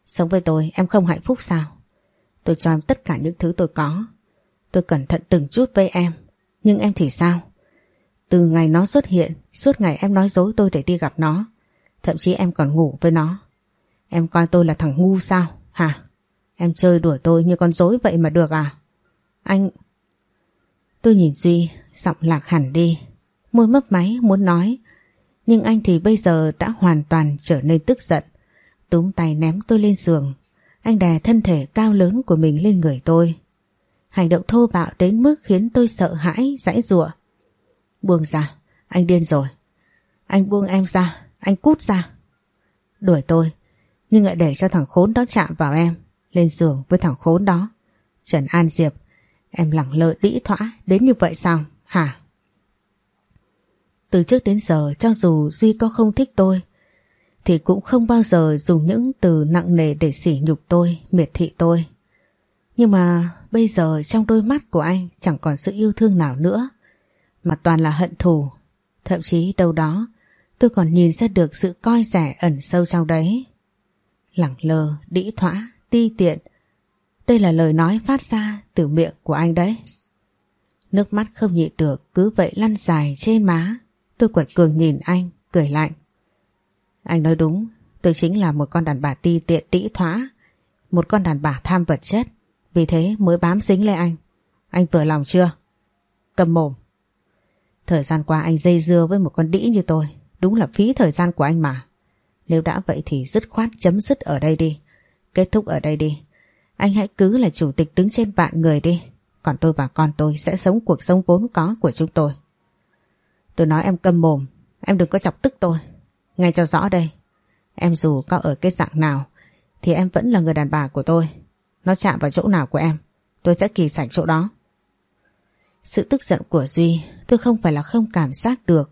Sống với tôi em không hạnh phúc sao? Tôi cho em tất cả những thứ tôi có. Tôi cẩn thận từng chút với em. Nhưng em thì sao? Từ ngày nó xuất hiện, suốt ngày em nói dối tôi để đi gặp nó. Thậm chí em còn ngủ với nó. Em coi tôi là thằng ngu sao? Hả? Em chơi đùa tôi như con dối vậy mà được à? Anh... Tôi nhìn Duy, giọng lạc hẳn đi. Môi mấp máy muốn nói. Nhưng anh thì bây giờ đã hoàn toàn trở nên tức giận. Túm tay ném tôi lên giường. Anh đè thân thể cao lớn của mình lên người tôi. Hành động thô bạo đến mức khiến tôi sợ hãi, dãy giụa. Buông ra, anh điên rồi. Anh buông em ra, anh cút ra. Đuổi tôi, nhưng lại để cho thằng khốn đó chạm vào em, lên giường với thằng khốn đó. Trần An Diệp, em lẳng lơ đĩ thỏa đến như vậy sao, hả? Từ trước đến giờ cho dù Duy có không thích tôi thì cũng không bao giờ dùng những từ nặng nề để sỉ nhục tôi, miệt thị tôi. Nhưng mà bây giờ trong đôi mắt của anh chẳng còn sự yêu thương nào nữa mà toàn là hận thù. Thậm chí đâu đó tôi còn nhìn ra được sự coi rẻ ẩn sâu trong đấy. Lẳng lơ, đĩ thỏa, ti tiện. Đây là lời nói phát ra từ miệng của anh đấy. Nước mắt không nhịn được cứ vậy lăn dài trên má. Tôi quật cường nhìn anh, cười lạnh. Anh nói đúng, tôi chính là một con đàn bà ti tiện đĩ thỏa. Một con đàn bà tham vật chất. Vì thế mới bám dính lên anh. Anh vừa lòng chưa? Cầm mồm. Thời gian qua anh dây dưa với một con đĩ như tôi Đúng là phí thời gian của anh mà nếu đã vậy thì dứt khoát chấm dứt ở đây đi. Kết thúc ở đây đi. Anh hãy cứ là chủ tịch đứng trên vạn người đi. Còn tôi và con tôi sẽ sống cuộc sống vốn có của chúng tôi. Tôi nói em câm mồm. Em đừng có chọc tức tôi. Nghe cho rõ đây. Em dù có ở cái dạng nào Thì em vẫn là người đàn bà của tôi. Nó chạm vào chỗ nào của em Tôi sẽ kỳ sảnh chỗ đó. Sự tức giận của Duy tôi không phải là không cảm giác được,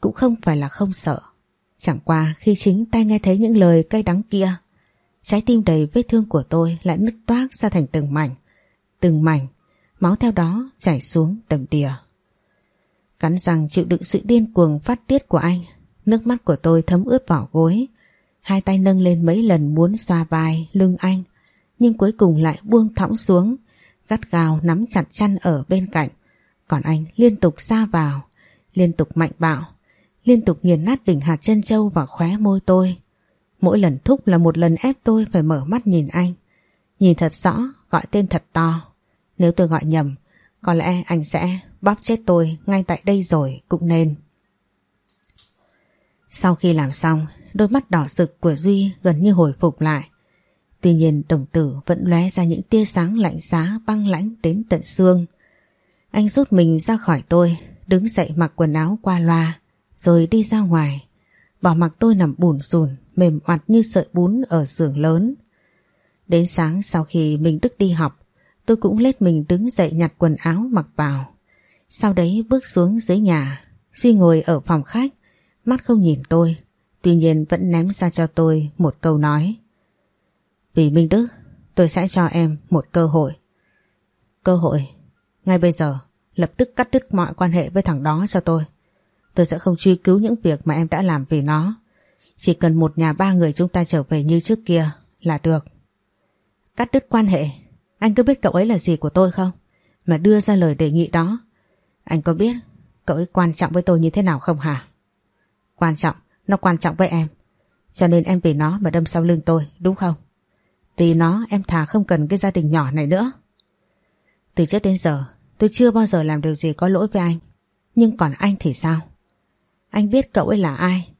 cũng không phải là không sợ. Chẳng qua khi chính tay nghe thấy những lời cay đắng kia, trái tim đầy vết thương của tôi lại nứt toác ra thành từng mảnh, từng mảnh, máu theo đó chảy xuống đầm đìa. Cắn răng chịu đựng sự điên cuồng phát tiết của anh, nước mắt của tôi thấm ướt vỏ gối, hai tay nâng lên mấy lần muốn xoa vai, lưng anh, nhưng cuối cùng lại buông thõng xuống, gắt gào nắm chặt chăn ở bên cạnh. Còn anh liên tục xa vào, liên tục mạnh bạo, liên tục nghiền nát đỉnh hạt chân châu và khóe môi tôi. Mỗi lần thúc là một lần ép tôi phải mở mắt nhìn anh. Nhìn thật rõ, gọi tên thật to. Nếu tôi gọi nhầm, có lẽ anh sẽ bóp chết tôi ngay tại đây rồi cũng nên. Sau khi làm xong, đôi mắt đỏ rực của Duy gần như hồi phục lại. Tuy nhiên đồng tử vẫn lóe ra những tia sáng lạnh giá băng lãnh đến tận xương. Anh rút mình ra khỏi tôi, đứng dậy mặc quần áo qua loa, rồi đi ra ngoài. Bỏ mặc tôi nằm bùn rùn, mềm oặt như sợi bún ở giường lớn. Đến sáng sau khi mình Đức đi học, tôi cũng lết mình đứng dậy nhặt quần áo mặc vào. Sau đấy bước xuống dưới nhà, Duy ngồi ở phòng khách, mắt không nhìn tôi, tuy nhiên vẫn ném ra cho tôi một câu nói. Vì Minh Đức, tôi sẽ cho em một cơ hội. Cơ hội? Ngay bây giờ, lập tức cắt đứt mọi quan hệ với thằng đó cho tôi. Tôi sẽ không truy cứu những việc mà em đã làm vì nó. Chỉ cần một nhà ba người chúng ta trở về như trước kia là được. Cắt đứt quan hệ, anh có biết cậu ấy là gì của tôi không? Mà đưa ra lời đề nghị đó. Anh có biết cậu ấy quan trọng với tôi như thế nào không hả? Quan trọng, nó quan trọng với em. Cho nên em vì nó mà đâm sau lưng tôi, đúng không? Vì nó em thà không cần cái gia đình nhỏ này nữa. Từ trước đến giờ tôi chưa bao giờ làm điều gì có lỗi với anh. Nhưng còn anh thì sao? Anh biết cậu ấy là ai?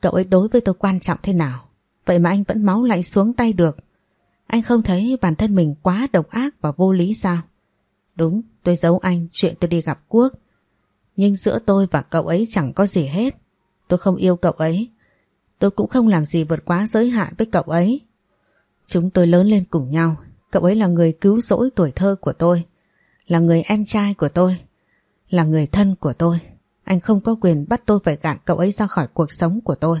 Cậu ấy đối với tôi quan trọng thế nào? Vậy mà anh vẫn máu lạnh xuống tay được. Anh không thấy bản thân mình quá độc ác và vô lý sao? Đúng, tôi giấu anh chuyện tôi đi gặp Quốc. Nhưng giữa tôi và cậu ấy chẳng có gì hết. Tôi không yêu cậu ấy. Tôi cũng không làm gì vượt quá giới hạn với cậu ấy. Chúng tôi lớn lên cùng nhau. Cậu ấy là người cứu rỗi tuổi thơ của tôi. Là người em trai của tôi. Là người thân của tôi. Anh không có quyền bắt tôi phải gạn cậu ấy ra khỏi cuộc sống của tôi.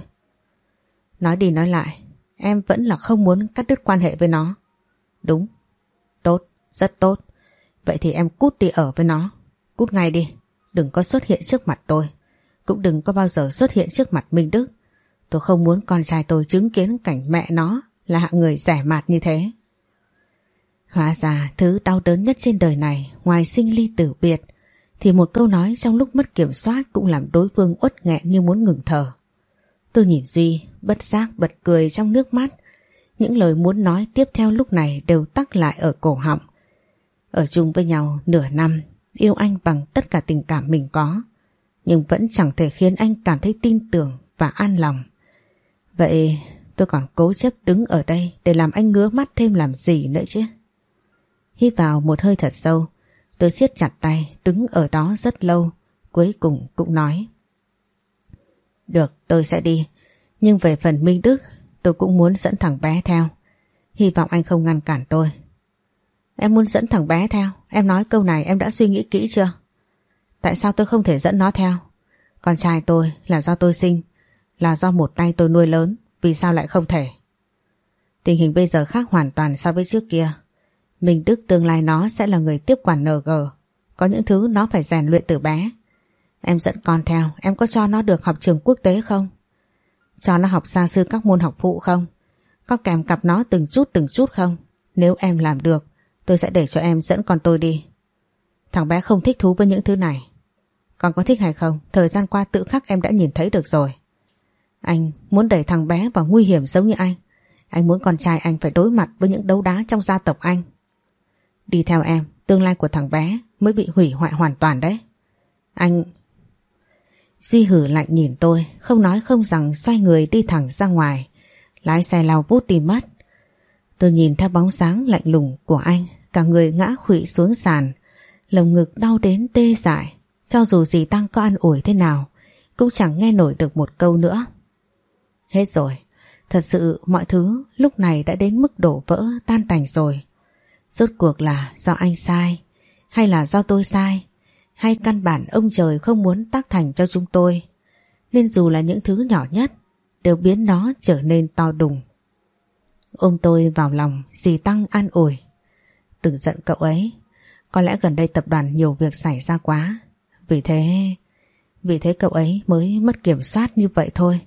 Nói đi nói lại, em vẫn là không muốn cắt đứt quan hệ với nó. Đúng. Tốt, rất tốt. Vậy thì em cút đi ở với nó. Cút ngay đi. Đừng có xuất hiện trước mặt tôi. Cũng đừng có bao giờ xuất hiện trước mặt Minh Đức. Tôi không muốn con trai tôi chứng kiến cảnh mẹ nó là hạng người rẻ mạt như thế. Hóa ra thứ đau đớn nhất trên đời này ngoài sinh ly tử biệt thì một câu nói trong lúc mất kiểm soát cũng làm đối phương uất nghẹn như muốn ngừng thở. Tôi nhìn Duy, bất giác bật cười trong nước mắt. Những lời muốn nói tiếp theo lúc này đều tắc lại ở cổ họng. Ở chung với nhau nửa năm, yêu anh bằng tất cả tình cảm mình có, nhưng vẫn chẳng thể khiến anh cảm thấy tin tưởng và an lòng. Vậy tôi còn cố chấp đứng ở đây để làm anh ngứa mắt thêm làm gì nữa chứ? Hít vào một hơi thật sâu, tôi siết chặt tay đứng ở đó rất lâu, cuối cùng cũng nói. Được, tôi sẽ đi, nhưng về phần Minh Đức, tôi cũng muốn dẫn thằng bé theo. Hy vọng anh không ngăn cản tôi. Em muốn dẫn thằng bé theo, em nói câu này em đã suy nghĩ kỹ chưa? Tại sao tôi không thể dẫn nó theo? Con trai tôi là do tôi sinh, là do một tay tôi nuôi lớn, vì sao lại không thể? Tình hình bây giờ khác hoàn toàn so với trước kia. Minh Đức tương lai nó sẽ là người tiếp quản NG. Có những thứ nó phải rèn luyện từ bé. Em dẫn con theo, em có cho nó được học trường quốc tế không? Cho nó học xa sư các môn học phụ không? Có kèm cặp nó từng chút từng chút không? Nếu em làm được, tôi sẽ để cho em dẫn con tôi đi. Thằng bé không thích thú với những thứ này. Con có thích hay không? Thời gian qua tự khắc em đã nhìn thấy được rồi. Anh muốn đẩy thằng bé vào nguy hiểm giống như anh. Anh muốn con trai anh phải đối mặt với những đấu đá trong gia tộc anh. Đi theo em, tương lai của thằng bé mới bị hủy hoại hoàn toàn đấy. Anh... Duy hử lạnh nhìn tôi, không nói không rằng xoay người đi thẳng ra ngoài. Lái xe lao vút đi mất. Tôi nhìn theo bóng sáng lạnh lùng của anh, cả người ngã khụy xuống sàn. Lồng ngực đau đến tê dại, cho dù dì Tăng có ăn ủi thế nào, cũng chẳng nghe nổi được một câu nữa. Hết rồi, thật sự mọi thứ lúc này đã đến mức đổ vỡ tan tành rồi. Rốt cuộc là do anh sai Hay là do tôi sai? Hay căn bản ông trời không muốn tác thành cho chúng tôi? Nên dù là những thứ nhỏ nhất, Đều biến nó trở nên to đùng. Ôm tôi vào lòng, Dì Tăng an ủi. Đừng giận cậu ấy. Có lẽ gần đây tập đoàn nhiều việc xảy ra quá. Vì thế Vì thế cậu ấy mới mất kiểm soát như vậy thôi.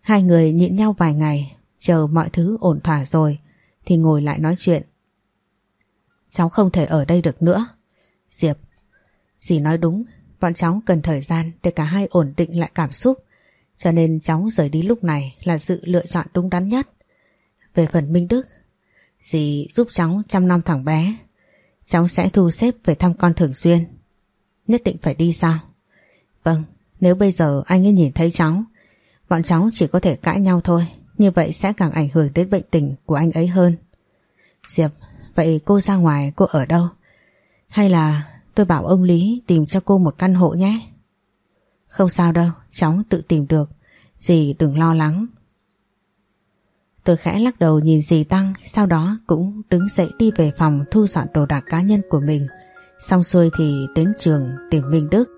Hai người nhịn nhau vài ngày, Chờ mọi thứ ổn thỏa rồi, Thì ngồi lại nói chuyện. Cháu không thể ở đây được nữa. Diệp, dì nói đúng, bọn cháu cần thời gian để cả hai ổn định lại cảm xúc. Cho nên cháu rời đi lúc này là sự lựa chọn đúng đắn nhất. Về phần Minh Đức, Dì giúp cháu chăm nom thằng bé. Cháu sẽ thu xếp về thăm con thường xuyên. Nhất định phải đi sao? Vâng, nếu bây giờ anh ấy nhìn thấy cháu, bọn cháu chỉ có thể cãi nhau thôi. Như vậy sẽ càng ảnh hưởng đến bệnh tình của anh ấy hơn. Diệp, vậy cô ra ngoài cô ở đâu? Hay là tôi bảo ông Lý tìm cho cô một căn hộ nhé? Không sao đâu, cháu tự tìm được. Dì đừng lo lắng. Tôi khẽ lắc đầu nhìn dì Tăng, sau đó cũng đứng dậy đi về phòng thu dọn đồ đạc cá nhân của mình. Xong xuôi thì đến trường tìm Minh Đức.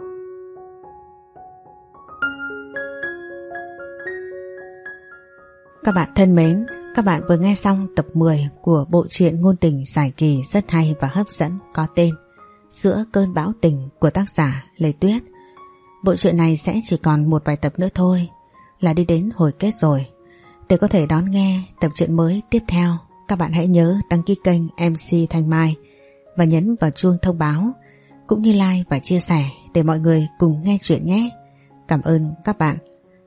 Các bạn thân mến, các bạn vừa nghe xong tập 10 của bộ truyện ngôn tình giải kỳ rất hay và hấp dẫn có tên Giữa cơn bão tình của tác giả Lê Tuyết. Bộ truyện này sẽ chỉ còn một vài tập nữa thôi là đi đến hồi kết rồi. Để có thể đón nghe tập truyện mới tiếp theo, các bạn hãy nhớ đăng ký kênh MC Thanh Mai và nhấn vào chuông thông báo cũng như like và chia sẻ để mọi người cùng nghe chuyện nhé. Cảm ơn các bạn.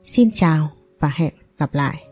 Xin chào và hẹn gặp lại.